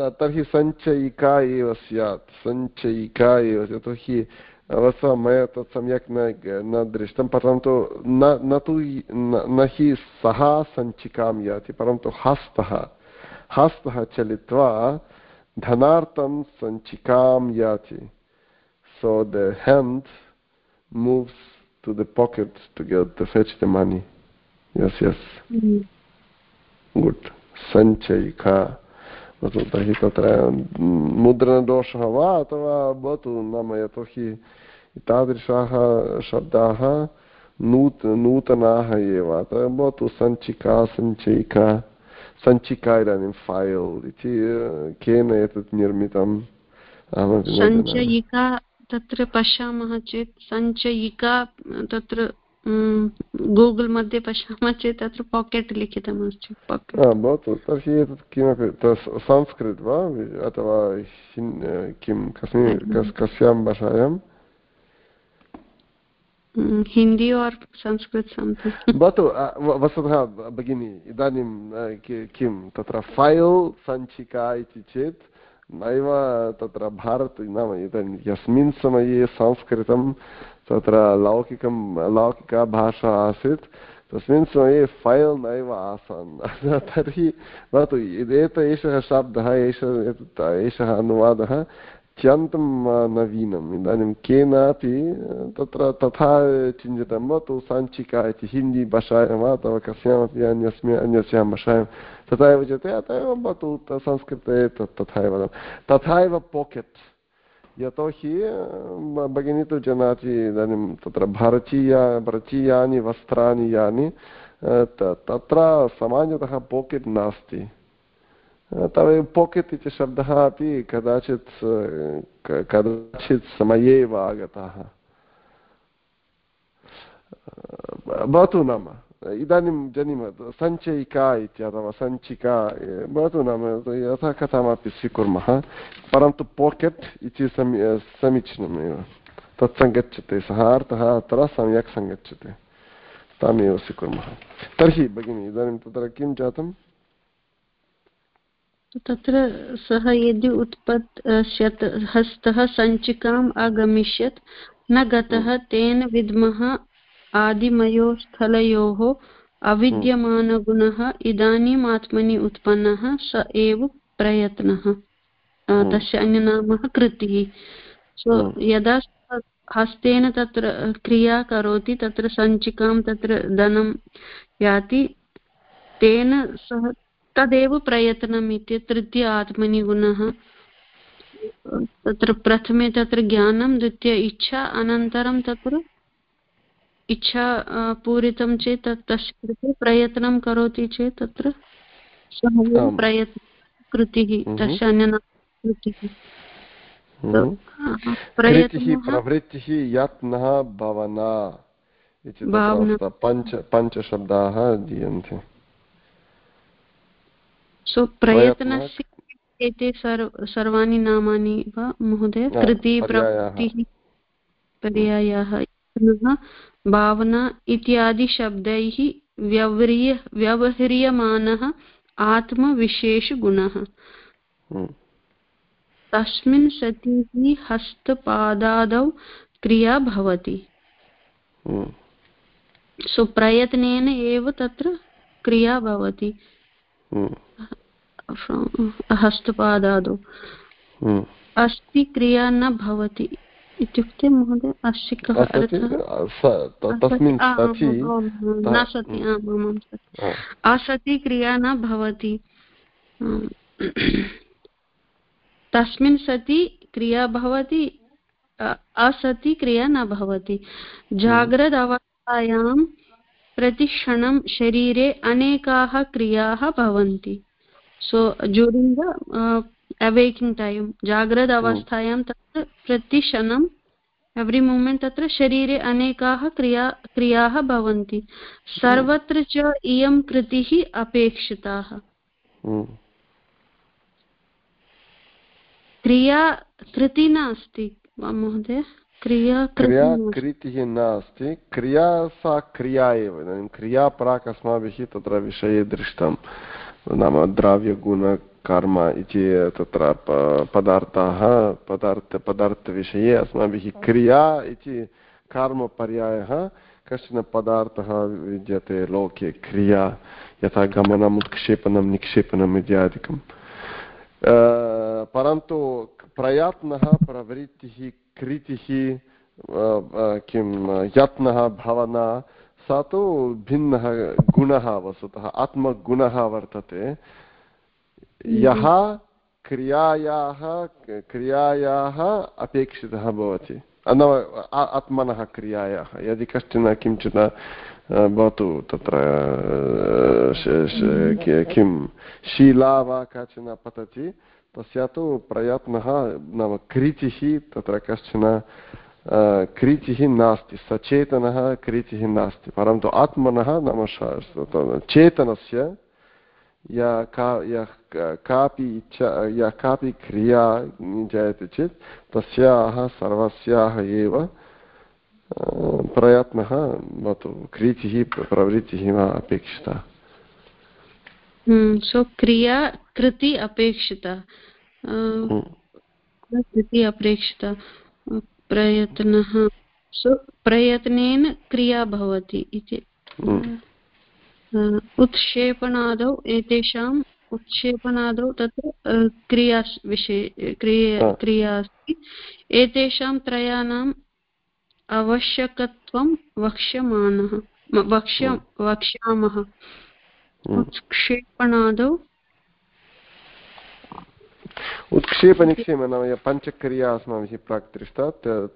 तर्हि सञ्चयिका एव स्यात् सञ्चयिका एव यतोहि अवश्य मया तत् सम्यक् न न दृष्टं परन्तु न न तु न हि सः सञ्चिकां याति परन्तु हस्तः हस्तः चलित्वा धनार्थं सञ्चिकां याति so the hand moves to the pocket to get to fetch the money. Yes yes. Good सञ्चयिका भवतु तर्हि तत्र मुद्रणदोषः वा अथवा भवतु नाम यतोहि तादृशाः शब्दाः नूत नूतनाः एव अतः भवतु सञ्चिका सञ्चयिका सञ्चिका इदानीं फैल् इति केन एतत् निर्मितम् सञ्चयिका तत्र पश्यामः चेत् सञ्चयिका तत्र गूगल् मध्ये पश्यामः चेत् तत्र पाकेट् लिखितमस्ति भवतु तर्हि एतत् किमपि संस्कृत वा अथवा किं कस्मिन् कस्यां भाषायां? हिंदी और् संस्कृत भवतु वस्तुतः भगिनि इदानीं किं तत्र फैल् सञ्चिका इति चेत् नैव तत्र भारत नाम यस्मिन् समये संस्कृतं तत्र लौकिकं, लौकिका भाषा आसीत्, तस्मिन् समये फैल् नैव आसन्। तर्हि भवतु एत एषः शब्दः, एष एषः अनुवादः अत्यन्तं नवीनम्। इदानीं केनापि तत्र तथा चिन्तितं। भवतु, साञ्चिका इति हिंदी भाषायां वा, अथवा कस्यामपि अन्यस्मिन् अन्यस्यां भाषायां तथा एव उच्यते अतः एव भवतु संस्कृते तथा एव तथा एव पोकेट् यतोहि भगिनी तु जानाति इदानीं तत्र भारतीया भारतीयानि वस्त्राणि यानि तत्र सामान्यतः पोकेट् नास्ति। तदेव पोकेट् इति शब्दः अपि कदाचित् कदाचित् समये एव आगतः। भवतु नाम। इदानीं जानीमः सञ्चयिका इति अथवा सञ्चिका भवतु नाम यथा कथमपि स्वीकुर्मः। परन्तु पोकेट् इति समी समीचीनमेव। तत् सङ्गच्छते सः अर्थः अत्र सम्यक् सङ्गच्छते। तामेव स्वीकुर्मः। तर्हि भगिनि इदानीं तत्र किं जातम्? तत्र सः यदि उत्पत्स्यत् हस्तः सञ्चिकाम् आगमिष्यत् न गतः तेन विद्मः आदिमयो स्थलयोः अविद्यमानगुणः इदानीम् आत्मनि उत्पन्नः स एव प्रयत्नः। तस्य अन्यनामः कृतिः। सो यदा हस्तेन तत्र क्रिया करोति तत्र सञ्चिकां तत्र धनं याति तेन सह तदेव प्रयत्नम् इति तृतीय आत्मनि गुणः। तत्र प्रथमे तत्र ज्ञानं द्वितीय इच्छा अनन्तरं तत्र इच्छा पूरितं चेत् तस्य कृते प्रयत्नं करोति चेत् तत्र सः कृतिः तस्य अन्यनाम कृतिः कृतिः प्रवृत्तिः यत्नः भवना इति पञ्च पञ्चशब्दाः दीयन्ते। सो प्रयत्नस्य एते सर्वाणि नामानि वा महोदय? कृति प्रवृत्तिः पर्यायाः। भावना इत्यादिशब्दैः व्यवह्रिय व्यवह्रियमाणः आत्मविशेषगुणः। तस्मिन् सति हस्तपादादौ क्रिया भवति। सो प्रयत्नेन एव तत्र क्रिया भवति। हस्तपादादौ। अस्ति क्रिया न भवति। इत्युक्ते महोदय सति असति क्रिया न भवति। तस्मिन् सति क्रिया भवति असति क्रिया न भवति। जाग्रद अवस्थायां प्रतिक्षणं शरीरे अनेकाः क्रियाः भवन्ति। So during the awaking time जाग्रद अवस्थायां तत्र प्रतिक्षणम् एव्रि मूमेण्ट् तत्र शरीरे अनेकाः क्रिया क्रियाः भवन्ति। सर्वत्र च इयं कृतिः अपेक्षिताः। क्रिया कृति नास्ति वा महोदय? क्रिया क्रिया कृतिः नास्ति। क्रिया सा क्रिया एव। इदानीं क्रिया प्राक् अस्माभिः तत्र विषये दृष्टं। नाम द्राव्यगुणकर्म इति तत्र पदार्थाः पदार्थ पदार्थविषये अस्माभिः क्रिया इति कर्मपर्यायः कश्चन पदार्थः विद्यते लोके क्रिया यथा गमनम् उत्क्षेपणं निक्षेपणम् इत्यादिकं परन्तु प्रयत्नः प्रवृत्तिः कृतिः किं यत्नः भावना सा तु भिन्नः गुणः वस्तुतः आत्मगुणः वर्तते यः क्रियायाः क्रियायाः अपेक्षितः भवति। आत्मनः क्रियायाः। यदि कश्चन किञ्चित् भवतु तत्र किं शीला वा काचन पतति तस्य तु प्रयत्नः नाम क्रीचिः तत्र कश्चन क्रीचिः नास्ति। सचेतनः क्रीचिः नास्ति। परन्तु आत्मनः नाम चेतनस्य या का या कापि इच्छा या कापि क्रिया जायते चेत् तस्याः सर्वस्याः एव प्रयत्नः भवतु। क्रीचिः प्रवृत्तिः वा अपेक्षिता। सो क्रिया कृति अपेक्षिता। कृति अपेक्षिता। प्रयत्नः। सो प्रयत्नेन क्रिया भवति इति। उत्क्षेपणादौ एतेषाम् उत्क्षेपणादौ तत्र क्रिया विषये क्रिया क्रिया अस्ति एतेषां त्रयाणाम् आवश्यकत्वं वक्ष्यमाणः वक्ष्य वक्ष्यामः। उत्क्षेपणादौ उत्क्षेपनिक्षेप नाम पञ्चक्रिया अस्माभिः प्राक् दृष्टा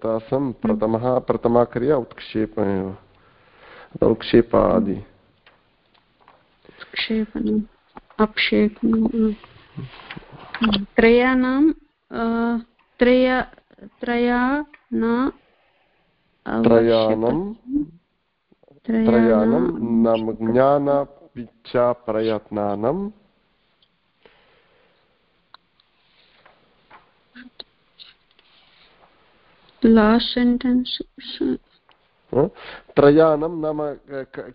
तासां प्रथमः प्रथमा क्रिया उत्क्षेप एव उत्क्षेपादि। उत्क्षेपणम् अपक्षेपणं त्रयाणां त्रया त्रया न त्रयानं त्रयानं नाम ज्ञानपिच्छाप्रयत्नानं लास्ट् सेण्टेन्स् त्रयानं नाम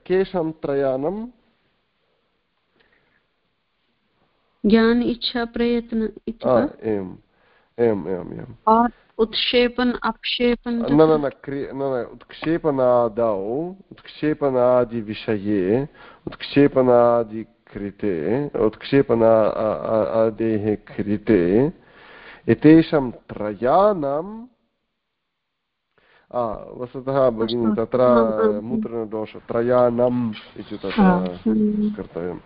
केषां त्रयानं ज्ञान इच्छा प्रयत्न एवम् एवम् न न न न न उत्क्षेपणादौ उत्क्षेपणादिविषये उत्क्षेपणादिकृते उत्क्षेपण आदेः कृते एतेषां त्रयाणां वस्तुतः भगिनि तत्र मुद्रणदोष त्रयाणम् इति तत्र कर्तव्यम्।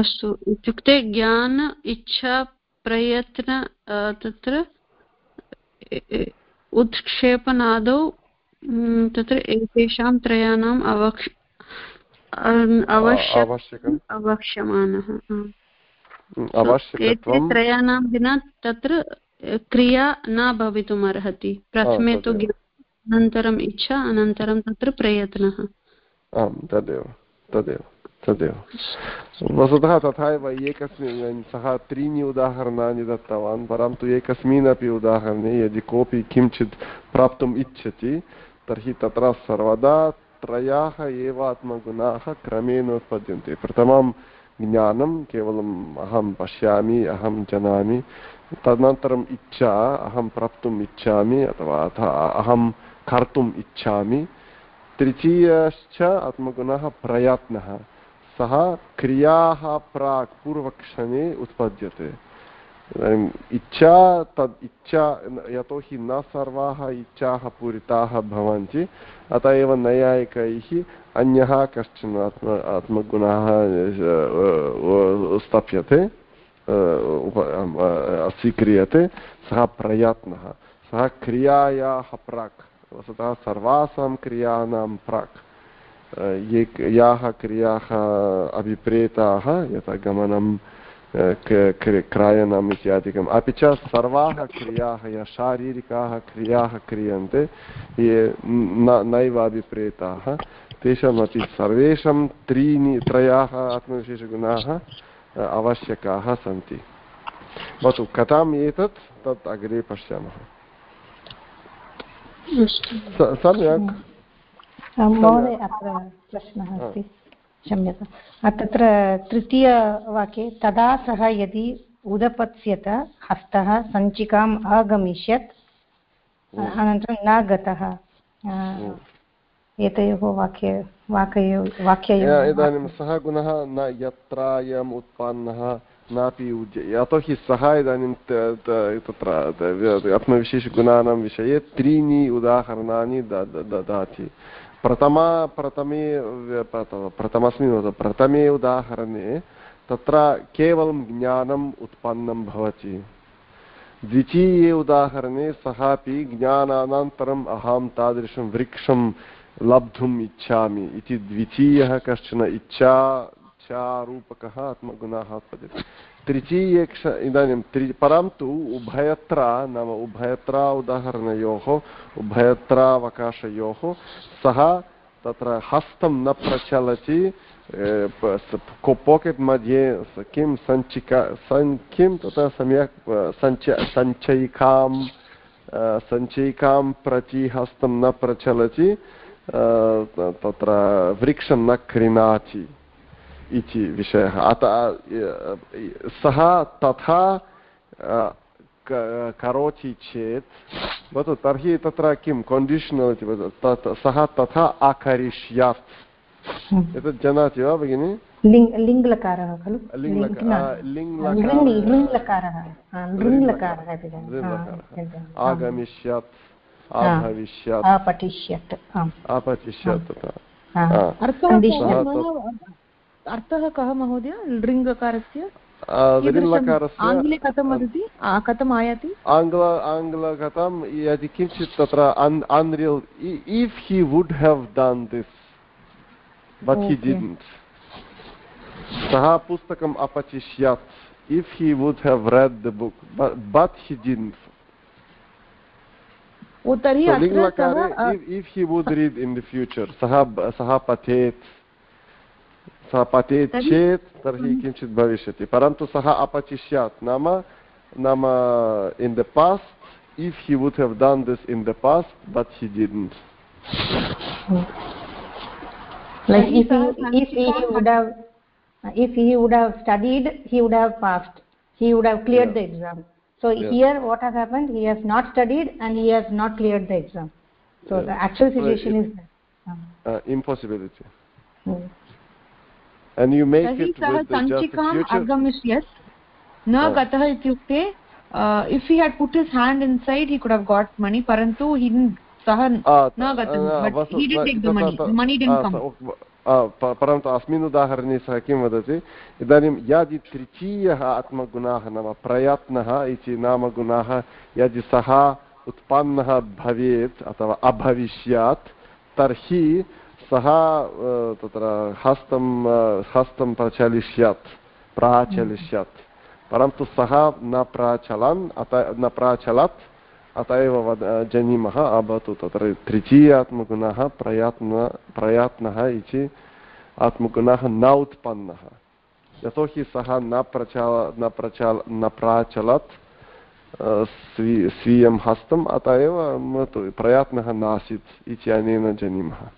अस्तु इत्युक्ते ज्ञान इच्छा प्रयत्न तत्र उत्क्षेपणादौ तत्र एतेषां त्रयाणाम् अवक्ष अवक्ष्यमाणः त्रयाणां विना तत्र क्रिया न भवितुमर्हति। प्रथमे तु अनन्तरम् इच्छा अनन्तरं तत्र प्रयत्नः। आम् तदेव तदेव। तदेव वस्तुतः तथा एव एकस्मिन् सः त्रीणि उदाहरणानि दत्तवान् परन्तु एकस्मिन् अपि उदाहरणे यदि कोऽपि किञ्चित् प्राप्तुम् इच्छति तर्हि तत्र सर्वदा त्रयाः एव आत्मगुणाः क्रमेण उत्पद्यन्ते प्रथमं ज्ञानं केवलम् अहं पश्यामि अहं जानामि तदनन्तरम् इच्छा अहं प्राप्तुम् इच्छामि अथवा अहं कर्तुम् इच्छामि तृतीयश्च आत्मगुणः प्रयत्नः सः क्रियाः प्राक् पूर्वक्षणे उत्पद्यते. इदानीम् इच्छा तद् इच्छा यतोहि न सर्वाः इच्छाः पूरिताः भवन्ति, अत एव नैयायिकैः अन्यः कश्चन आत्म, आत्मगुणः स्थाप्यते स्वीक्रियते, सः प्रयत्नः। सः क्रियायाः प्राक्, वस्तुतः सर्वासां क्रियाणां प्राक्। ये याः क्रियाः अभिप्रेताः यथा गमनं क्रयणम् इत्यादिकम्। अपि च सर्वाः क्रियाः या शारीरिकाः क्रियाः क्रियन्ते ये नैव अभिप्रेताः। तेषामपि सर्वेषां त्रीणि त्रयाः आत्मविशेषगुणाः आवश्यकाः सन्ति। भवतु कथाम् एतत्? तत् अग्रे पश्यामः। सम्यक्? महोदय अत्र प्रश्नः अस्ति। क्षम्यतां तत्र तृतीयवाक्ये तदा सः यदि उदपत्स्यत हस्तः सञ्चिकाम् आगमिष्यत् अनन्तरं न गतः। एतयोः वाक्य वाक्ययोः वाक्ययोः इदानीं सः गुणः न यत्रायम् उत्पन्नः नापि यतोहि सः इदानीं तत्र आत्मविशेषगुणानां विषये त्रीणि उदाहरणानि ददाति। प्रथमा, प्रथमे प्रथमस्मिन् प्रथमे उदाहरणे, तत्र केवलं ज्ञानम् उत्पन्नं भवति। द्वितीये उदाहरणे सः अपि ज्ञानानन्तरम् अहं तादृशं वृक्षं लब्धुम् इच्छामि इति द्वितीयः कश्चन इच्छा, इच्छारूपकः आत्मगुणः उत्पद्यते। तृतीये क्ष इदानीं त्रि परन्तु उभयत्र नाम उभयत्र उदाहरणयोः उभयत्रावकाशयोः सः तत्र हस्तं न प्रचलति पोकेट् मध्ये किं सञ्चिका सन् किं तत्र सम्यक् सञ्च सञ्चयिकां सञ्चयिकां प्रति हस्तं न प्रचलति तत्र वृक्षं न क्रीणाति इति विषयः। अतः सः तथा करोति चेत् भवतु तर्हि तत्र किं कण्डीशनल् इति वदतु सः तथा अकरिष्यात्। हम्म। एतत् जानाति वा भगिनि? लिङ्ग्लकारः खलु? आगमिष्यत् आभविष्यत्। अपठिष्यत् अपठिष्यत् तथा। अर्थः कः महोदय? लृङ्गकारस्य? आङ्ग्ले कथं वदति? कथम् आयाति? आङ्ग्ल आङ्ग्लकथं यदि किञ्चित् तत्र unreal if he would have done this but he सः पुस्तकम् अपचिष्यत् if he would have read the book but he didn't if he would read in the future सः सः पठेत्। सः पतेत् चेत् तर्हि किञ्चित् भविष्यति परन्तु सः अपचिष्यात् नाम नाम in the past if he would have done this in the past but he didn't like if he, if he would have if he would have studied he would have passed he would have cleared yeah. the exam so Yes. here what has happened he has not studied and he has not cleared the exam so Yes. the actual So situation it- is that. uh, impossibility Hmm. And you make it सः with the just सञ्चिकाम् future? न हि side हि could have गाट् money परन्तु हि सः आ, त- न गतं आ, but वस्तु- he didn't take the तथा- money. The money didn't uh, come. स- आ, प- परन्तु अस्मिन् उदाहरणे सः किं वदति? इदानीं यदि तृतीयः आत्मगुणाः नाम प्रयत्नः इति नाम गुणाः यदि सः उत्पन्नः भवेत् अथवा अभविष्यात् तर्हि सः तत्र हस्तं हस्तं प्रचलिष्यत्, प्राचलिष्यत्। परन्तु सः न प्राचलन्, अत, न प्राचलत्, अत एव वद, जानीमः अभवतु तत्र। तृतीय आत्मगुणः प्रयत्न, प्रयत्नः इति आत्मगुणः न उत्पन्नः। यतोहि सः न प्रचाल न प्रचाल, न प्राचलत् स्वी, स्वीयं हस्तम्, अत एव प्रयत्नः नासीत् इति अनेन जानीमः.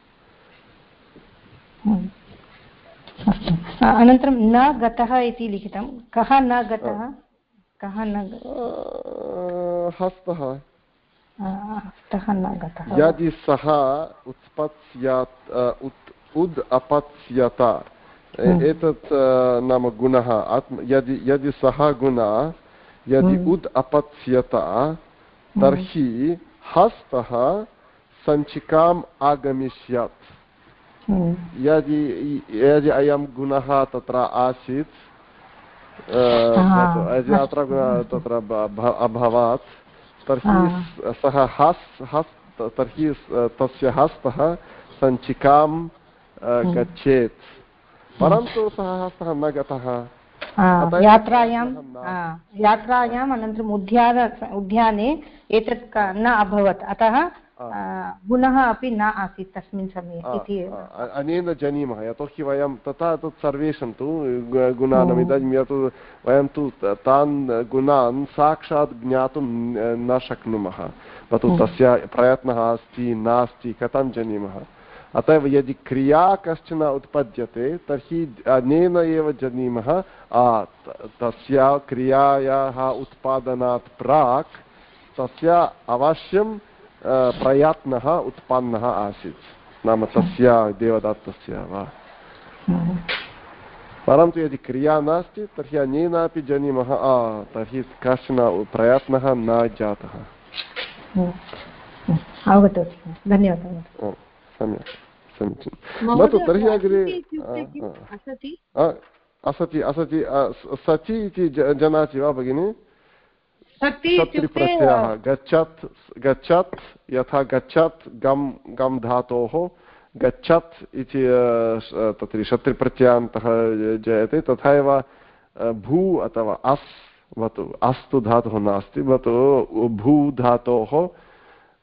अस्तु। अनन्तरं न गतः इति लिखितं। कः न गतः? कः न हस्तः। हस्तः न गतः। यदि सः उत्पत्स्यात् उत् उद् अपत्स्यत हम्म। एतत् नाम गुणः। आत्म यदि यदि सः गुणः यदि हम्म। उद् अपत्स्यत तर्हि हस्तः सञ्चिकाम् आगमिष्यत्. यदि यदि अयं गुणः तत्र आसीत् अत्र तत्र अभवत् तर्हि सः हस् हस् तर्हि तस्य हस्तः सञ्चिकां गच्छेत् परन्तु सः हस्तः न गतः यात्रायां यात्रायाम् अनन्तरम् उद्यान उद्याने एतत् न अभवत् अतः गुणः अपि न आसीत् तस्मिन् समये इति अनेन जानीमः यतोहि वयं तथा तत् सर्वेषां तु ग- गुणानाम् इदानीं यत् वयं तु तान् गुणान् साक्षात् ज्ञातुं न- शक्नुमः भवतु तस्य प्रयत्नः अस्ति नास्ति कथं जानीमः? अतः एव यदि क्रिया कश्चन उत्पद्यते तर्हि अनेन एव जानीमः तस्य क्रियायाः उत्पादनात् प्राक् तस्य अवश्यं प्रयत्नः उत्पन्नः आसीत् नाम तस्य देवदत्तस्य वा। परन्तु यदि क्रिया नास्ति तर्हि अनेनापि जानीमः आ तर्हि कश्चन प्रयत्नः न जातः। अवगतवती धन्यवादः सम्यक् समीचीनं भवतु तर्हि अग्रे असति असति सचि इति जानाति वा भगिनि शत्रिप्रत्ययः गच्छत् गच्छत् यथा गच्छत् गम् गम् धातोः। गच्छत् इति तत्र शत्रुप्रत्ययान्तः जयते। तथा एव भू अथवा अस् भवतु अस्तु धातुः नास्ति। भवतु भू धातोः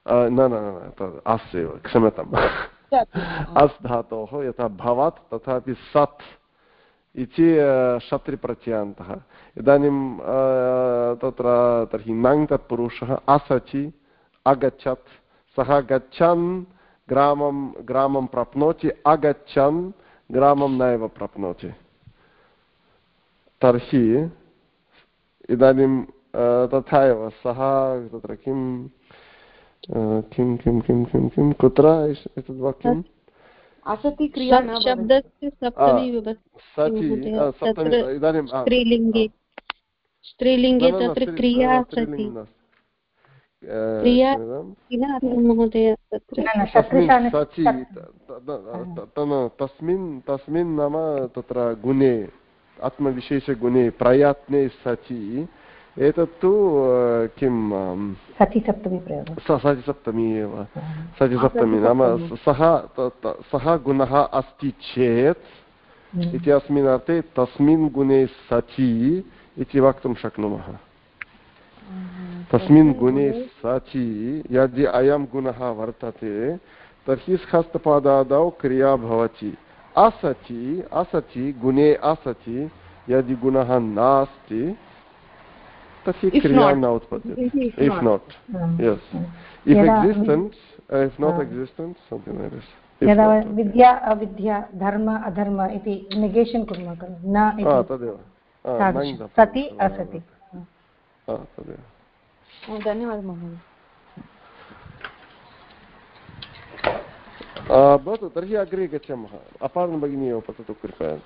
न न न न, तद् अस् एव क्षम्यताम्। अस् धातोः यथा भवत् तथापि सत्। इति शत्रुप्रत्ययान्तः इदानीं तत्र तर्हि नङ् असचि अगच्छत् सः गच्छन् ग्रामं ग्रामं प्राप्नोति अगच्छन् ग्रामं नैव प्राप्नोति तर्हि इदानीं तथा एव सः तत्र किं किं किं किं किं किं कुत्र एतद् वाक्यम् असति क्रिया। शब्दस्य सप्तमी विभक्ति स्त्रीलिङ्गे। स्त्रीलिङ्गे तत्र क्रिया सति। क्रिया किल महोदय तस्मिन् तस्मिन् नाम तत्र गुणे आत्मविशेषगुणे प्रयत्ने सचि एतत्तु अ, किम् अम्, सति सप्तमी प्रयोगः स सचि सप्तमी एव। सचि सप्तमी नाम सः सः गुणः अस्ति चेत् हम्म। इति अस्मिन् अर्थे तस्मिन् गुणे सचि इति वक्तुं शक्नुमः। तस्मिन् गुणे सचि यदि अयं गुणः वर्तते तर्हि हस्तपादादौ क्रिया भवति। असचि असचि गुणे असचि यदि गुणः नास्ति तर्हि If क्रिया न उत्पद्यते if not uh, if not Ah. existent something like this. If यदा विद्या अविद्या धर्म अधर्म इति नेगेशन् कुर्मः खलु न तदेव। दत्तं। सति असति। आ, तदेव। धन्यवादः महोदय भवतु तर्हि अग्रे गच्छामः। अपारं भगिनी एव पततु कृपया।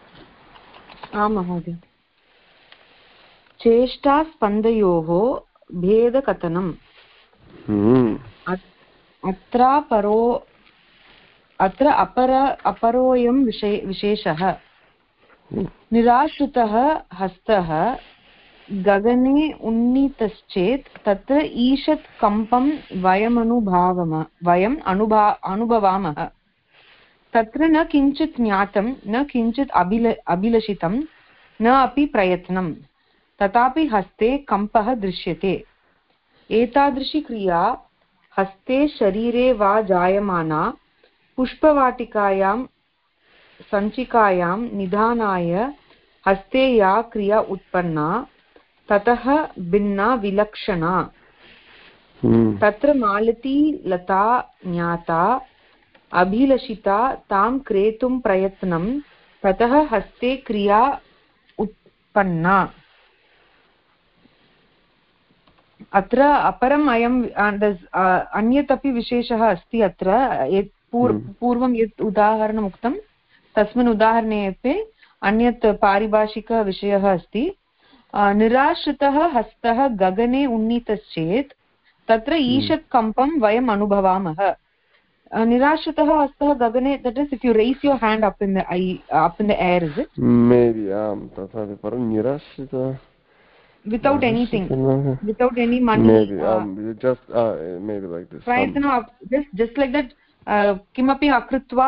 आं महोदय। चेष्टास्पन्दयोः भेदकथनम्। अत्र परो अत्र अपर अपरोऽयं विषय विशेषः। निराश्रितः हस्तः गगने उन्नीतश्चेत् तत्र ईषत् कम्पं वयमनुभावम वयम् अनुभा अनुभवामः। तत्र न किञ्चित् ज्ञातं न किञ्चित् अभिल अभिलषितं न अपि प्रयत्नं तथापि हस्ते कम्पः दृश्यते। एतादृशी क्रिया हस्ते शरीरे वा जायमाना पुष्पवाटिकायां सञ्चिकायां निधानाय हस्ते या क्रिया उत्पन्ना ततः भिन्ना विलक्षणा। हम्म। तत्र मालती लता ज्ञाता अभिलषिता तां क्रेतुं प्रयत्नं ततः हस्ते क्रिया उत्पन्ना। अत्र अपरम् अयम् अन्यत् अपि विशेषः अस्ति अत्र हम्म। पूर्वं यत् उदाहरणम् उक्तं तस्मिन् उदाहरणे अपि अन्यत् पारिभाषिकविषयः अस्ति निराश्रितः हस्तः गगने उन्नीतश्चेत् तत्र हम्म। ईषत् कम्पं वयम् अनुभवामः निराश्रितः हस्तः गगने that is if you raise your hand up in the eye up in the air is it maybe um तथापि परं निराश्रितः without anything. without any money maybe um, just uh, maybe like this प्रयत्न just just like that किमपि अकृत्वा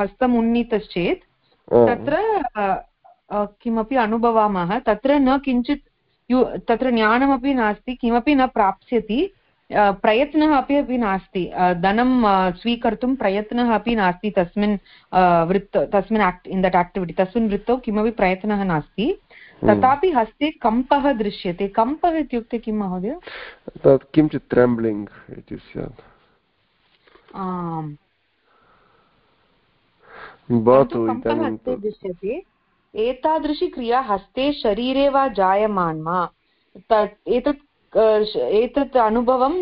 हस्तम् उन्नीतश्चेत् तत्र किमपि अनुभवामः तत्र न किञ्चित् यु तत्र ज्ञानमपि नास्ति किमपि न प्राप्स्यति प्रयत्नः अपि अपि नास्ति धनं स्वीकर्तुं प्रयत्नः अपि नास्ति तस्मिन् वृत्त तस्मिन् आक्ट् इन् दट् आक्टिविटि तस्मिन् वृत्तौ किमपि प्रयत्नः नास्ति तथापि हस्ते कम्पः दृश्यते। कम्पः इत्युक्ते किं महोदय? तत् किञ्चित् ट्रेम्ब्लिङ्ग् इति स्यात्। आम्। दृश्यते। एतादृशी क्रिया हस्ते शरीरे वा जायमान् वा एतत् एतत् अनुभवं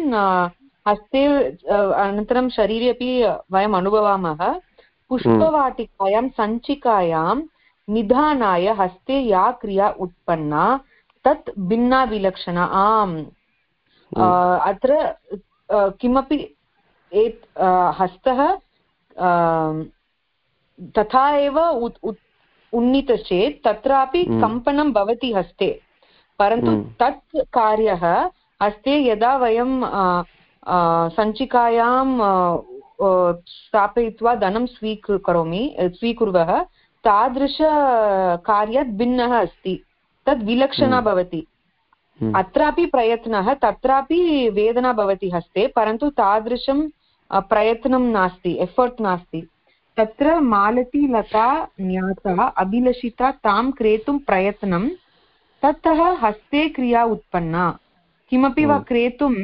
हस्ते अनन्तरं शरीरे अपि वयम् अनुभवामः। पुष्पवाटिकायां सञ्चिकायां निधानाय हस्ते या क्रिया उत्पन्ना तत् भिन्ना विलक्षणा आम् अत्र किमपि एत् हस्तः तथा एव उन्नीतश्चेत् तत्रापि हम्म। कम्पनं भवति हस्ते परन्तु। तत् कार्यः हस्ते यदा वयं सञ्चिकायां स्थापयित्वा धनं स्वीकरोमि स्वीकुर्वः तादृशकार्यात् भिन्नः अस्ति। तद् विलक्षणा हम्म। भवति। अत्रापि प्रयत्नः तत्रापि वेदना भवति हस्ते परन्तु तादृशं प्रयत्नं नास्ति एफर्ट् नास्ति। तत्र मालती लता ज्ञाता अभिलषिता तां क्रेतुं प्रयत्नं ततः हस्ते क्रिया उत्पन्ना। किमपि वा क्रेतुम्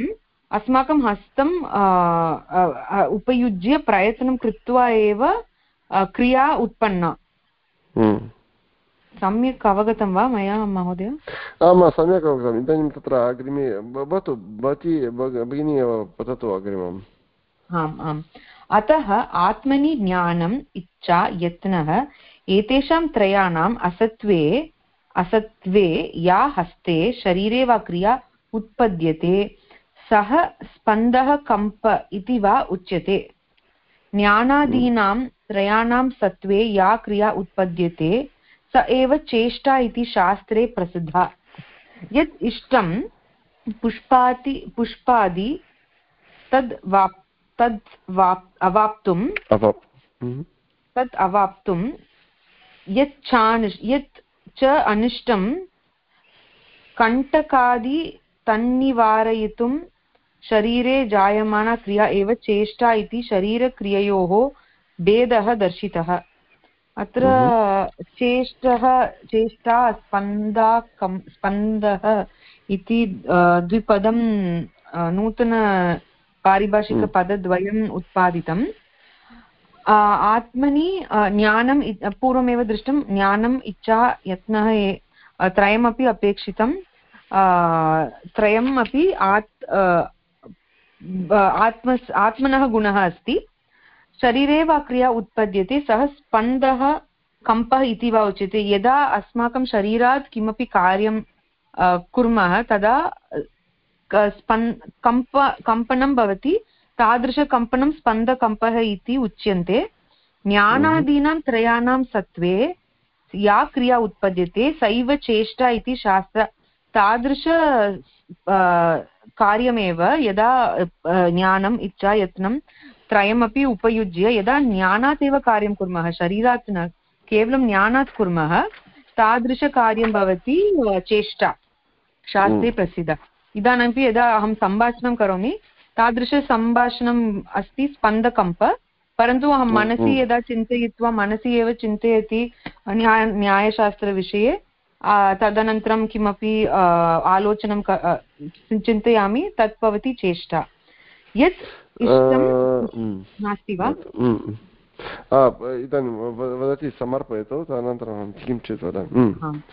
अस्माकं हस्तं उपयुज्य प्रयत्नं कृत्वा एव क्रिया उत्पन्ना। सम्यक् अवगतं वा मया महोदय? आम् सम्यक् अवगतम्. इदानीं तत्र अग्रिमे भवतु भवती भगिनी पठतु अग्रिमम्. आम् आम्. अतः आत्मनि ज्ञानम् इच्छा यत्नः एतेषां त्रयाणाम् असत्त्वे असत्त्वे या हस्ते शरीरे वा क्रिया उत्पद्यते सः स्पन्दः कम्प इति वा उच्यते। ज्ञानादीनां त्रयाणां सत्त्वे या क्रिया उत्पद्यते स एव चेष्टा इति शास्त्रे प्रसिद्धा यत् इष्टं पुष्पाति पुष्पादि तद् वाप् तद् वाप् अवाप्तुं हम्म। तत् अवाप्तुं यत् चानिष् यत् च अनिष्टं कण्टकादि तन्निवारयितुं शरीरे जायमाना क्रिया एव चेष्टा इति शरीरक्रिययोः भेदः दर्शितः। अत्र हम्म। चेष्टः चेष्टा स्पन्दा कम् स्पन्दः इति द्विपदं नूतन पारिभाषिकपदद्वयम् उत्पादितम्। आत्मनि ज्ञानं पूर्वमेव दृष्टं ज्ञानम् इच्छा यत्नः त्रयमपि अपेक्षितं त्रयम् अपि आत् आत्म, आत्मनः गुणः अस्ति। शरीरे वा क्रिया उत्पद्यते, सः स्पन्दः कम्पः इति वा उच्यते। यदा अस्माकं शरीरात् किमपि कार्यं कुर्मः, तदा स्पन्, कम्प, कम्पनं भवति। तादृशकम्पनं स्पन्दकम्पः इति उच्यन्ते। ज्ञानादीनां त्रयाणां सत्त्वे या क्रिया उत्पद्यते, सैव चेष्टा इति शास्त्र। तादृश कार्यमेव यदा ज्ञानम् इच्छा यत्नं त्रयमपि उपयुज्य यदा ज्ञानात् एव कार्यं कुर्मः शरीरात् न केवलं ज्ञानात् कुर्मः तादृशकार्यं भवति चेष्टा शास्त्रे प्रसिद्ध। इदानीमपि यदा अहं सम्भाषणं करोमि तादृशसम्भाषणम् अस्ति स्पन्दकम्प परन्तु अहं मनसि यदा चिन्तयित्वा मनसि एव चिन्तयति न्याय न्यायशास्त्रविषये तदनन्तरं किमपि आलोचनं चिन्तयामि तत् भवति चेष्टा यत् नास्ति वा इदानीं वदति समर्पयतु तदनन्तरं किञ्चित् वदामि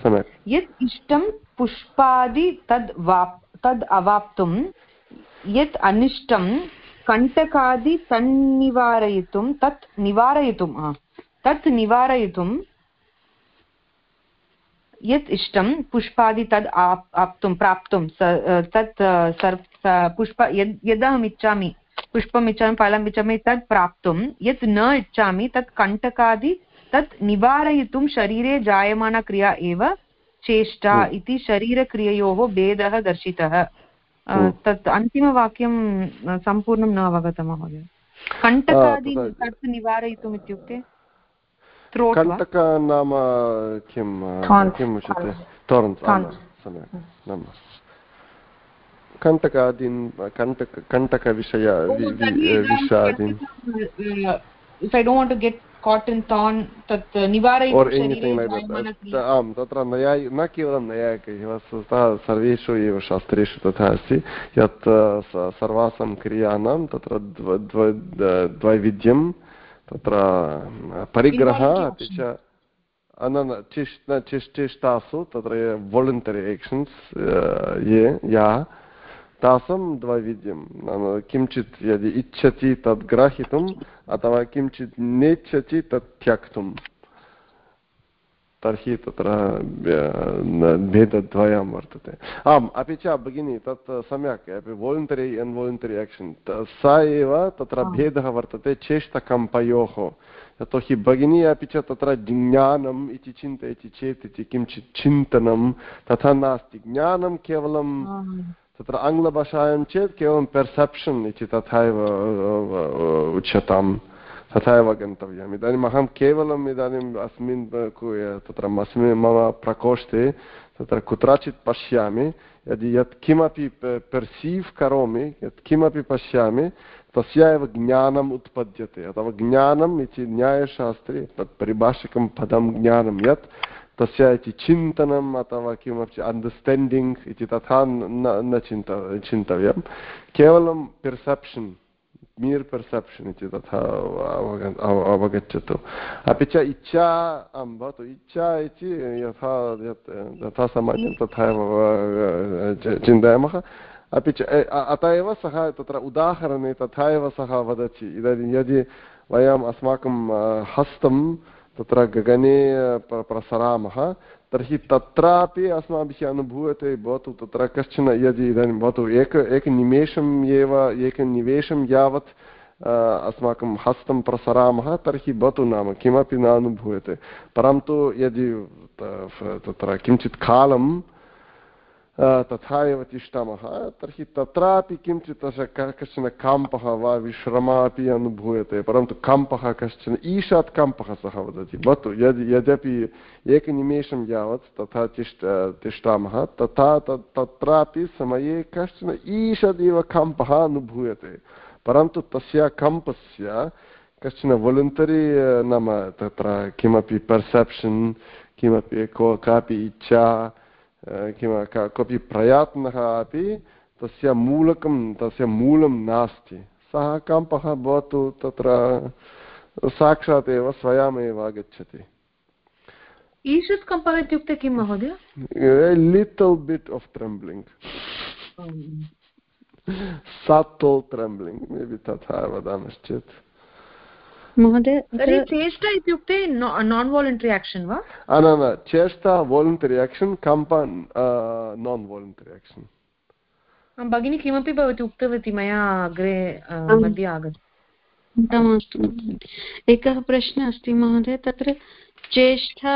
सम्यक् यत् इष्टं पुष्पादि तद् वाप् तद् अवाप्तुं यत् अनिष्टं कण्टकादि तन्निवारयितुं तत् निवारयितुं तत् निवारयितुं यत् इष्टं पुष्पादि तद् आप्तुं प्राप्तुं तत् सर् पुष्प यद् यदहम् इच्छामि पुष्पम् इच्छामि फलम् इच्छामि तत् प्राप्तुं यत् न इच्छामि तत् कण्टकादि तत् निवारयितुं शरीरे जायमाना क्रिया एव चेष्टा हम्म। इति शरीरक्रिययोः भेदः दर्शितः हम्म। तत् अन्तिमवाक्यं सम्पूर्णं न अवगतं महोदय कण्टकादि तत् निवारयितुम् इत्युक्ते कण्टक नाम किं किम् उच्यते सम्यक् नाम कण्टकादीन् कण्टक कण्टकविषय विषयादीन् if i don't want to get caught in thorn तत्र नयाय न केवलं नैयायिकैः वस्तुतः सर्वेषु एव शास्त्रेषु तथा अस्ति। यत् सर्वासां क्रियाणां तत्र द्वैविध्यं तत्र परिग्रहः अपि च न चिष्टासु तत्र वोलण्टरि एक्षन्स् ये या तासां द्वैविध्यं। नाम किञ्चित् यदि इच्छति तद् ग्रहीतुम् अथवा किञ्चित् नेच्छति तत् त्यक्तुं तर्हि तत्र भेदद्वयं वर्तते। आम् अपि च भगिनी तत् सम्यक् अपि वोलन्तरि अन्वोलन्तरि एक्षन् स एव तत्र भेदः वर्तते चेष्टकम्पयोः यतोहि भगिनी अपि च तत्र ज्ञानम् इति चिन्तयति चेत् इति किञ्चित् चिन्तनं तथा नास्ति। ज्ञानं केवलं तत्र आङ्ग्लभाषायां चेत् केवलं पेर्सेप्शन् इति तथा एव उच्यताम्। तथा एव गन्तव्यम्। इदानीम् अहं केवलम् इदानीम् अस्मिन् तत्र अस्मिन् मम प्रकोष्ठे तत्र कुत्रचित् पश्यामि। यदि यत् किमपि पर्सीव् करोमि, यत् किमपि पश्यामि, तस्य एव ज्ञानम् उत्पद्यते। अथवा ज्ञानम् इति न्यायशास्त्रे तत् परिभाषिकं पदं ज्ञानं यत् तस्य इति चिन्तनम् अथवा किमपि अण्डर्स्टाण्डिङ्ग् इति तथा न चिन्त चिन्तव्यं केवलं पर्सेप्शन् मीर् पर्सेप्शन् इति तथा अवगच्छतु। अपि च इच्छा आं भवतु इच्छा इति यथा यथा सामान्यं तथा एव चिन्तयामः। अपि च अत एव सः तत्र उदाहरणे तथा एव सः वदति। इदानीं यदि वयम् अस्माकं हस्तं तत्र गगने प्रसरामः तर्हि तत्रापि अस्माभिः अनुभूयते, भवतु तत्र कश्चन यदि इदानीं भवतु एक एकनिमेषम् एव एकनिमेषं यावत् अस्माकं हस्तं प्रसरामः, तर्हि भवतु नाम, किमपि न अनुभूयते। परन्तु यदि तत्र किञ्चित् कालं तथा एव तिष्ठामः तर्हि तत्रापि किञ्चित् कश्चन कम्पः वा विश्रमः अपि अनुभूयते, परन्तु कम्पः कश्चन, ईशात् कम्पः सः वदति। भवतु, यद्, यद्यपि एकनिमेषं यावत् तथा तिष्ठ, तिष्ठामः, तथा तत्रापि समये कश्चन ईषदेव कम्पः अनुभूयते। परन्तु तस्य कम्पस्य कश्चन वोलुन्तरी, नाम तत्र किमपि पर्सेप्शन् किमपि को, कापि इच्छा किं कोऽपि प्रयत्नः अपि तस्य मूलकं तस्य मूलं नास्ति। सः कम्पः भवतु तत्र साक्षात् एव स्वयमेव आगच्छति। ईषत् कम्पः इत्युक्ते किं महोदय? Little bit of trembling subtle trembling maybe तथा वदामश्चेत्। महोदय चेष्टा इत्युक्ते नान् वालण्टरि आक्षन् वा? न न चेष्टा वालण्टरि आक्षन् नान् वालण्टरि आक्षन् भगिनी किमपि भवती उक्तवती मया अग्रे मध्ये आगतम् एकः प्रश्नः अस्ति महोदय तत्र चेष्टा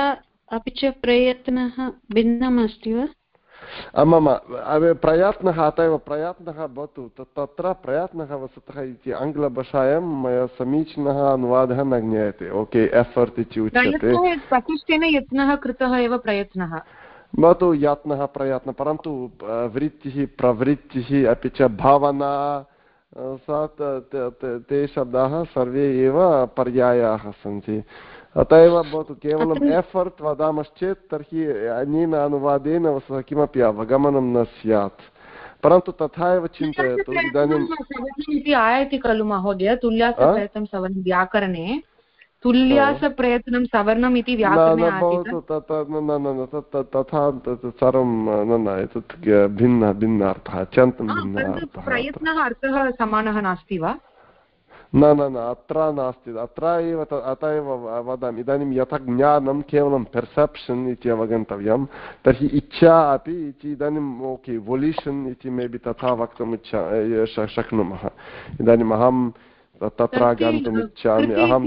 अपि च प्रयत्नः भिन्नम् अस्ति वा? मम प्रयत्नः अत एव प्रयत्नः भवतु तत्र प्रयत्नः वस्तुतः इति आङ्ग्लभाषायां मया समीचीनः अनुवादः न ज्ञायते ओके एफर्ट् इति उच्यते प्रकृष्टेन यत्नः कृतः एव प्रयत्नः भवतु यत्नः प्रयत्नः परन्तु वृत्तिः प्रवृत्तिः अपि च भावना सा ते शब्दाः सर्वे एव पर्यायाः सन्ति अत एव भवतु केवलम् एफर्ट् वदामश्चेत् तर्हि अनेन अनुवादेन वस्तुतः किमपि अवगमनं न स्यात् परन्तु तथा एव चिन्तयतु इदानीम् इति आयाति खलु महोदय तुल्यासप्रयत्नं सवर्णं व्याकरणे तुल्यासप्रयत्नं सवर्णम् इति भवतु तथा सर्वं न न एतत् भिन्नः भिन्न अर्थः अत्यन्तं भिन्नः प्रयत्नः अर्थः समानः नास्ति वा न न न अत्र नास्ति अत्र एव अत एव वदामि इदानीं यथा ज्ञानं केवलं पेर्सेप्शन् इति अवगन्तव्यं तर्हि इच्छा अपि इति इदानीम् ओके वोल्यूशन् इति मेबि तथा वक्तुम् इच्छा शक्नुमः इदानीम् अहं तत्र गन्तुम् इच्छामि अहं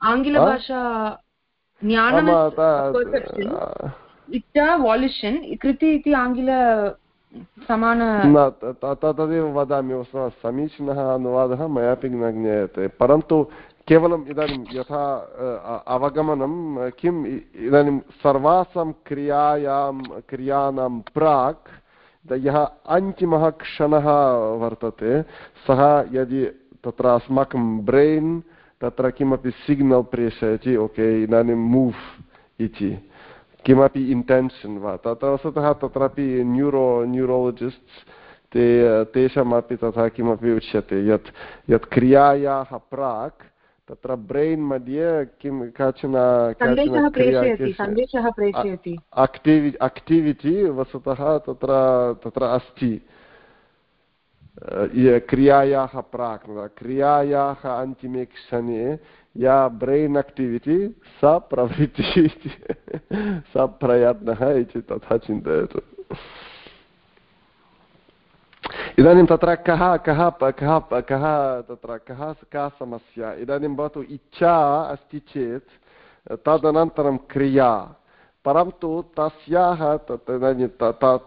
आङ्ग्लभाषा इच्छा वाल्युशन् कृति इति आङ्ग्ल तदेव वदामि समीचीनः अनुवादः मयापि न ज्ञायते परन्तु केवलम् इदानीं यथा अवगमनं किम् इदानीं सर्वासां क्रियायां क्रियाणां प्राक् यः अन्तिमः क्षणः वर्तते सः यदि तत्र अस्माकं ब्रेन् तत्र किमपि सिग्नल् प्रेषयति ओके इदानीं मूव् इति किमपि इन्टेन्शन् वा? तत्र वस्तुतः तत्रापि न्यूरो न्यूरोलजिस्ट्स् ते तेषामपि तथा किमपि उच्यते. यत् यत् क्रियायाः प्राक् तत्र ब्रेन् मध्ये किं काचन एक्टिविटि वस्तुतः तत्र तत्र अस्ति. क्रियायाः प्राक् क्रियायाः अन्तिमे क्षणे या ब्रेन् एक्टिविटि सा प्रवृत्तिः इति, सा प्रयत्नः इति तथा चिन्तयतु। इदानीं तत्र कः कः कः कः, तत्र कः, का समस्या? इदानीं भवतु इच्छा अस्ति चेत् तदनन्तरं क्रिया। परन्तु तस्याः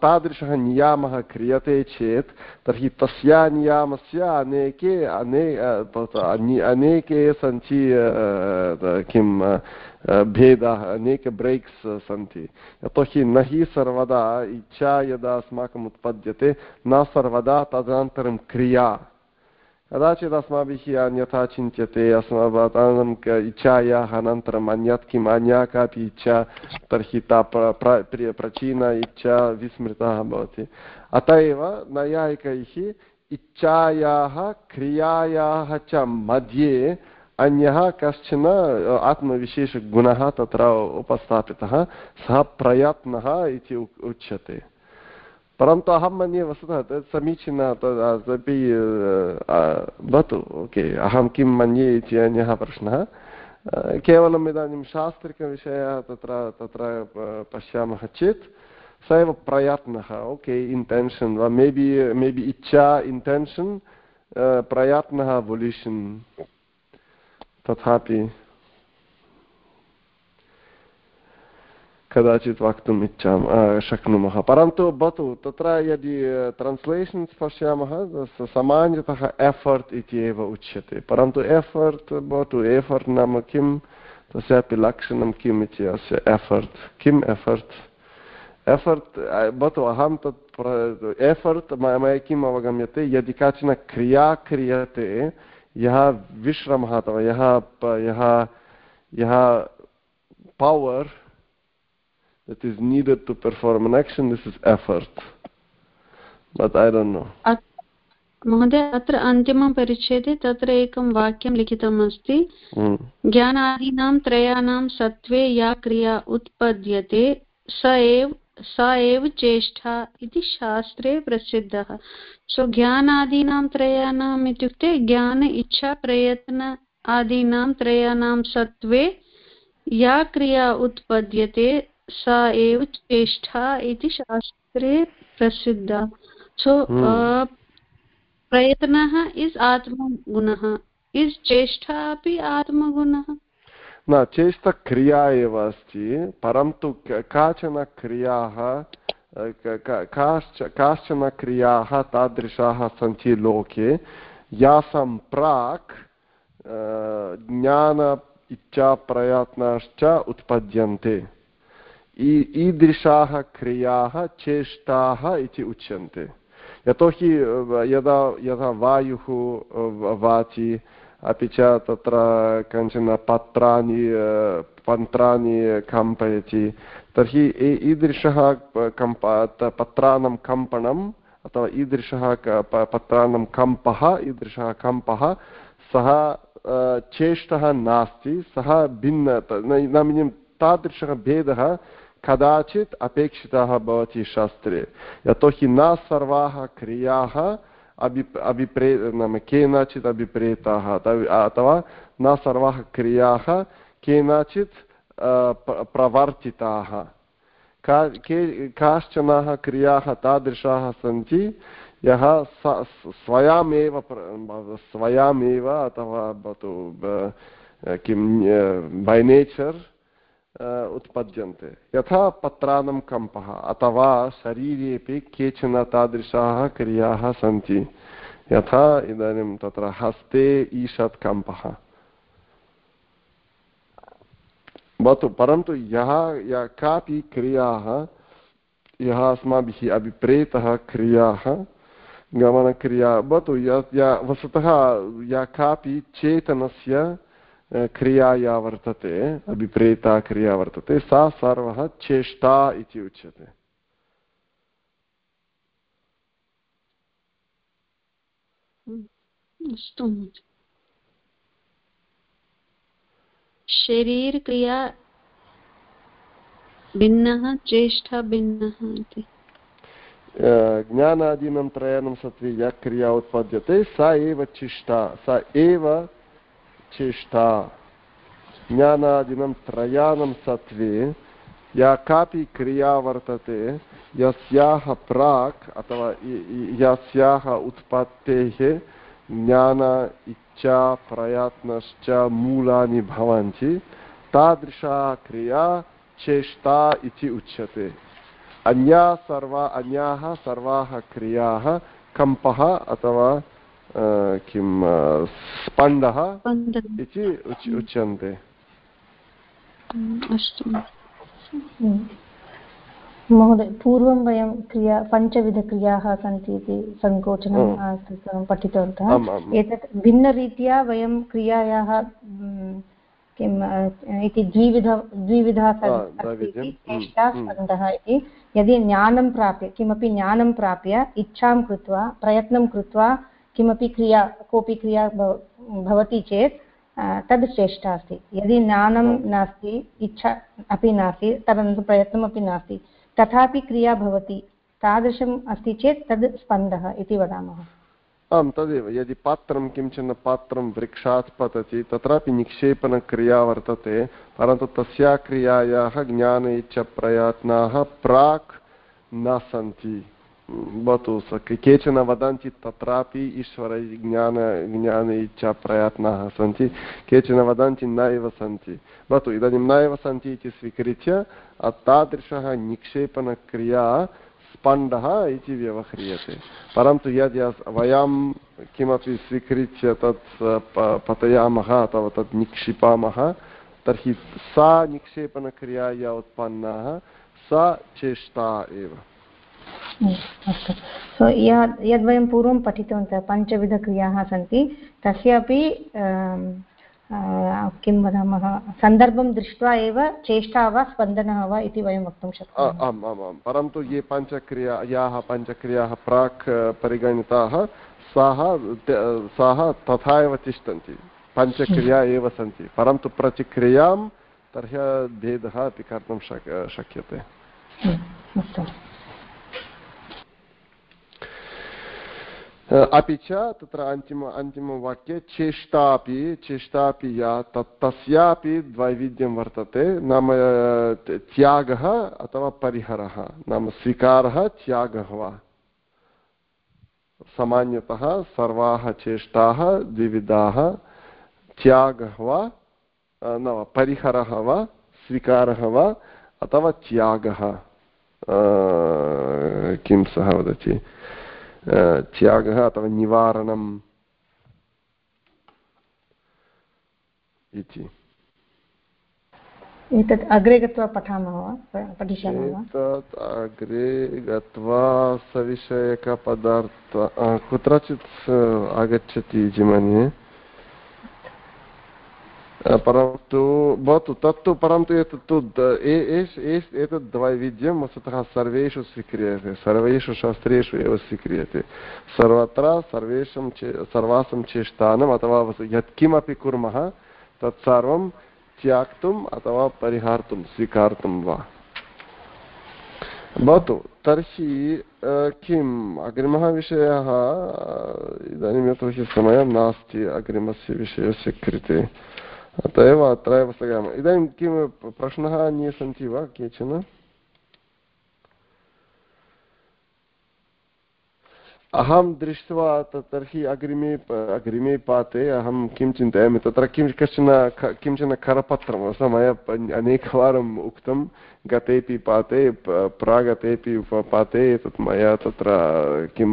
तादृशः नियामः क्रियते चेत्, तर्हि तस्या नियामस्य अनेके, अने अनेके सन्ति किं भेदाः, अनेके ब्रेक्स् सन्ति। यतोहि न हि सर्वदा इच्छा यदा अस्माकम् उत्पद्यते, न सर्वदा तदनन्तरं क्रिया कदाचित् अस्माभिः अन्यथा चिन्त्यते अस्माभिः इच्छायाः अनन्तरम् अन्यत् किम् अन्या कापि इच्छा तर्हि ता प्रचीन इच्छा विस्मृता भवति अत एव नैयायिकैः इच्छायाः क्रियायाः च मध्ये अन्यः कश्चन आत्मविशेषगुणः तत्र उपस्थापितः सः प्रयत्नः इति उच्यते परन्तु अहं मन्ये वस्तुतः तत् समीचीनं तदपि भवतु ओके अहं किं मन्ये इति अन्यः प्रश्नः केवलम् इदानीं शास्त्रिकविषयः तत्र तत्र पश्यामः चेत् स एव प्रयत्नः ओके इन्टेन्शन् वा मेबि मेबि इच्छा इन्टेन्शन् प्रयत्नः वोल्यूशन् तथापि कदाचित् वक्तुम् इच्छामः शक्नुमः। परन्तु भवतु, तत्र यदि ट्रान्स्लेशन्स् पश्यामः सामान्यतः एफर्ट् इति एव उच्यते। परन्तु एफर्ट् भवतु एफर्ट् नाम किं? तस्यापि लक्षणं किम् इति अस्य एफर्ट् किम् एफर्ट् एफर्ट् भवतु, अहं तत् एफर्ट् मया किम् अवगम्यते? यदि काचन क्रिया क्रियते, यः विश्रमः अथवा यः यः यः power that is needed to perform an action. This is effort. But i don't know. महोदय अत्र अन्तिमं परिच्छेदे तत्र एकं वाक्यं लिखितम् अस्ति हम्म। ज्ञानादीनां त्रयाणां सत्त्वे या क्रिया उत्पद्यते स एव स एव चेष्टा इति शास्त्रे प्रसिद्धः। सो ज्ञानादीनां त्रयाणाम् इत्युक्ते ज्ञान इच्छा प्रयत्न आदीनां त्रयाणां सत्त्वे या क्रिया उत्पद्यते सा एव चेष्टा इति शास्त्रे प्रसिद्धा। सो प्रयत्नः इस् आत्मगुणः। इस् चेष्टा अपि आत्मगुणः? न चेष्टक्रिया एव अस्ति परन्तु काचन क्रियाः काश्चन क्रियाः तादृशाः सन्ति लोके। यासां प्राक् ज्ञान इच्छाप्रयत्नश्च उत्पद्यन्ते। ईदृशाः क्रियाः चेष्टाः इति उच्यन्ते यतोहि यदा यदा वायुः वाचि अपि च तत्र कञ्चन पत्राणि पत्राणि कम्पयति तर्हि ईदृशः कम्प पत्राणां कम्पनम् अथवा ईदृशः पत्राणां कम्पः ईदृशः कम्पः सः चेष्टः नास्ति सः भिन्न नाम तादृशः भेदः कदाचित् अपेक्षितः भवति शास्त्रे। यतोहि न सर्वाः क्रियाः अभि, अभिप्रे, नाम केनचित् अभिप्रेताः। अथवा न सर्वाः क्रियाः केनचित् प्रवर्तिताः। का, के, काश्चनाः क्रियाः तादृशाः सन्ति, यः स्वयमेव स्वयमेव अथवा भवतु किं बै नेचर् उत्पद्यन्ते। यथा पत्राणं कम्पः, अथवा शरीरेपि केचन तादृशाः क्रियाः सन्ति। यथा इदानीं तत्र हस्ते ईषत् कम्पः। भवतु, परन्तु यः, या, कापि क्रियाः, यः अस्माभिः अभिप्रेतः क्रियाः, गमनक्रिया, भवतु या, वस्तुतः, या कापि चेतनस्य क्रिया या वर्तते अभिप्रेता क्रिया वर्तते सा सर्वः चेष्टा इति उच्यते। अस्तु। शरीरक्रिया भिन्नः चेष्टा भिन्नः इति। ज्ञानादीनं त्रयाणं सत्त्वे या क्रिया उत्पद्यते सा एव चिष्टा सा एव चेष्टा ज्ञानादिनं त्रयाणं सत्त्वे या कापि क्रिया वर्तते यस्याः प्राक् अथवा यस्याः उत्पत्तेः ज्ञान इच्छा प्रयत्नश्च मूलानि भवन्ति तादृशा क्रिया चेष्टा इति उच्यते अन्या सर्वा अन्याः सर्वाः क्रियाः कम्पः अथवा किं स्पण्डः इति उच्यन्ते महोदय पूर्वं वयं क्रिया पञ्चविधक्रियाः सन्ति इति सङ्कोचनं पठितवन्तः एतत् भिन्नरीत्या वयं क्रियायाः किम् इति द्विविध द्विविधा स्पन्दः इति यदि ज्ञानं प्राप्य किमपि ज्ञानं प्राप्य इच्छां कृत्वा प्रयत्नं कृत्वा किमपि क्रिया, कोऽपि क्रिया भवति चेत् तद् श्रेष्ठा अस्ति। यदि ज्ञानं नास्ति, इच्छा अपि नास्ति तदनन्तरं प्रयत्नमपि नास्ति, तथापि क्रिया भवति, तादृशम् अस्ति चेत् तद् स्पन्दः इति वदामः। आं तदेव। यदि पात्रं किंचन पात्रं वृक्षात् पतति, तत्रापि निक्षेपणक्रिया वर्तते, परन्तु तस्या क्रियायाः ज्ञान इच्छप्रयत्नाः प्राक् न सन्ति। भवतु केचन वदन्ति तत्रापि ईश्वर ज्ञान इच्छा प्रयत्नाः सन्ति केचन वदन्ति न एव सन्ति भवतु इदानीं न एव सन्ति इति स्वीकृत्य तादृशः निक्षेपणक्रिया स्पण्डः इति व्यवह्रियते परन्तु यदि वयं किमपि स्वीकृत्य तत् पतयामः अथवा तत् निक्षिपामः तर्हि सा निक्षेपणक्रिया या उत्पन्ना सा चेष्टा एव अस्तु। सो यद् यद्वयं पूर्वं पठितवन्तः पञ्चविधक्रियाः सन्ति तस्यापि किं वदामः सन्दर्भं दृष्ट्वा एव चेष्टा वा स्पन्दनः वा इति वयं वक्तुं शक्नुमः। आम् आम् आम्। परन्तु ये पञ्चक्रिया याः पञ्चक्रियाः प्राक् परिगणिताः सः सः तथा एव तिष्ठन्ति। पञ्चक्रिया एव सन्ति। परन्तु प्रतिक्रियाँ तर्हि भेदः अपि कर्तुं शक् शक्यते। अपि च तत्र अन्तिम अन्तिमवाक्ये चेष्टापि चेष्टापि या तत् तस्यापि द्वैविध्यं वर्तते नाम त्यागः अथवा परिहरः नाम स्वीकारः त्यागः वा सामान्यतः सर्वाः चेष्टाः द्विविधाः त्यागः वा न परिहरः वा स्वीकारः वा अथवा त्यागः किं सः वदति त्यागः अथवा निवारणम् इति एतत् अग्रे गत्वा पठामः वा? पठिष्यामः एतत् अग्रे गत्वा सविषयकपदार्थ कुत्रचित् आगच्छति इति मन्ये परन्तु भवतु तत्तु परन्तु एतत्तु एतद् द्वैविध्यं वस्तुतः सर्वेषु स्वीक्रियते सर्वेषु शास्त्रेषु एव स्वीक्रियते सर्वत्र सर्वेषां चे सर्वासां चेष्टानम् अथवा यत्किमपि कुर्मः तत्सर्वं त्याक्तुम् अथवा परिहार्तुं स्वीकर्तुं वा भवतु तर्हि किम् अग्रिमः विषयः इदानीं यतोहि समयः नास्ति अग्रिमस्य विषयस्य कृते अत एव अत्र एव स्थगयामः इदानीं किं प्रश्नः अन्ये सन्ति वा केचन अहं दृष्ट्वा तर्हि अग्रिमे अग्रिमे पाते अहं किं चिन्तयामि तत्र किं कश्चन किंचन करपत्रं मया अनेकवारम् उक्तं गतेपि पाते प्रागतेपि पाते तत् मया तत्र किं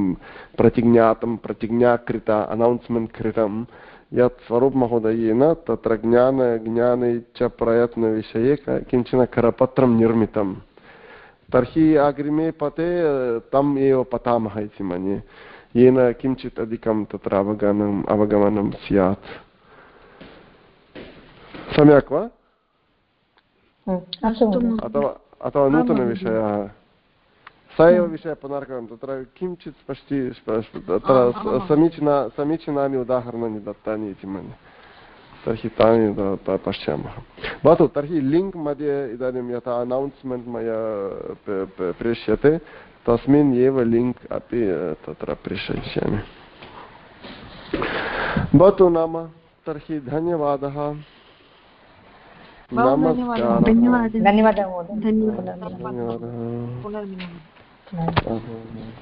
प्रतिज्ञातं प्रतिज्ञा कृता अनौन्स्मेण्ट् कृतं यत् स्वरूपमहोदयेन तत्र ज्ञान ज्ञाने च प्रयत्नविषये किंचन करपत्रं निर्मितं तर्हि अग्रिमे पते तम् एव पठामः इति मन्ये येन किञ्चित् अधिकं तत्र अवगमनम् अवगमनं स्यात् सम्यक् वा अथवा अथवा नूतनविषयः स एव विषयः पुनर्कं तत्र किञ्चित् स्पष्टी तत्र समीचीना समीचीनानि उदाहरणानि दत्तानि इति मन्ये तर्हि तानि पश्यामः भवतु तर्हि लिङ्क् मध्ये इदानीं यथा अनौन्स्मेण्ट् मया प्रेष्यते तस्मिन् एव लिङ्क् अपि तत्र प्रेषयिष्यामि भवतु नाम तर्हि धन्यवादः नमस्कारः धन्यवादः धन्यवादः 嗯。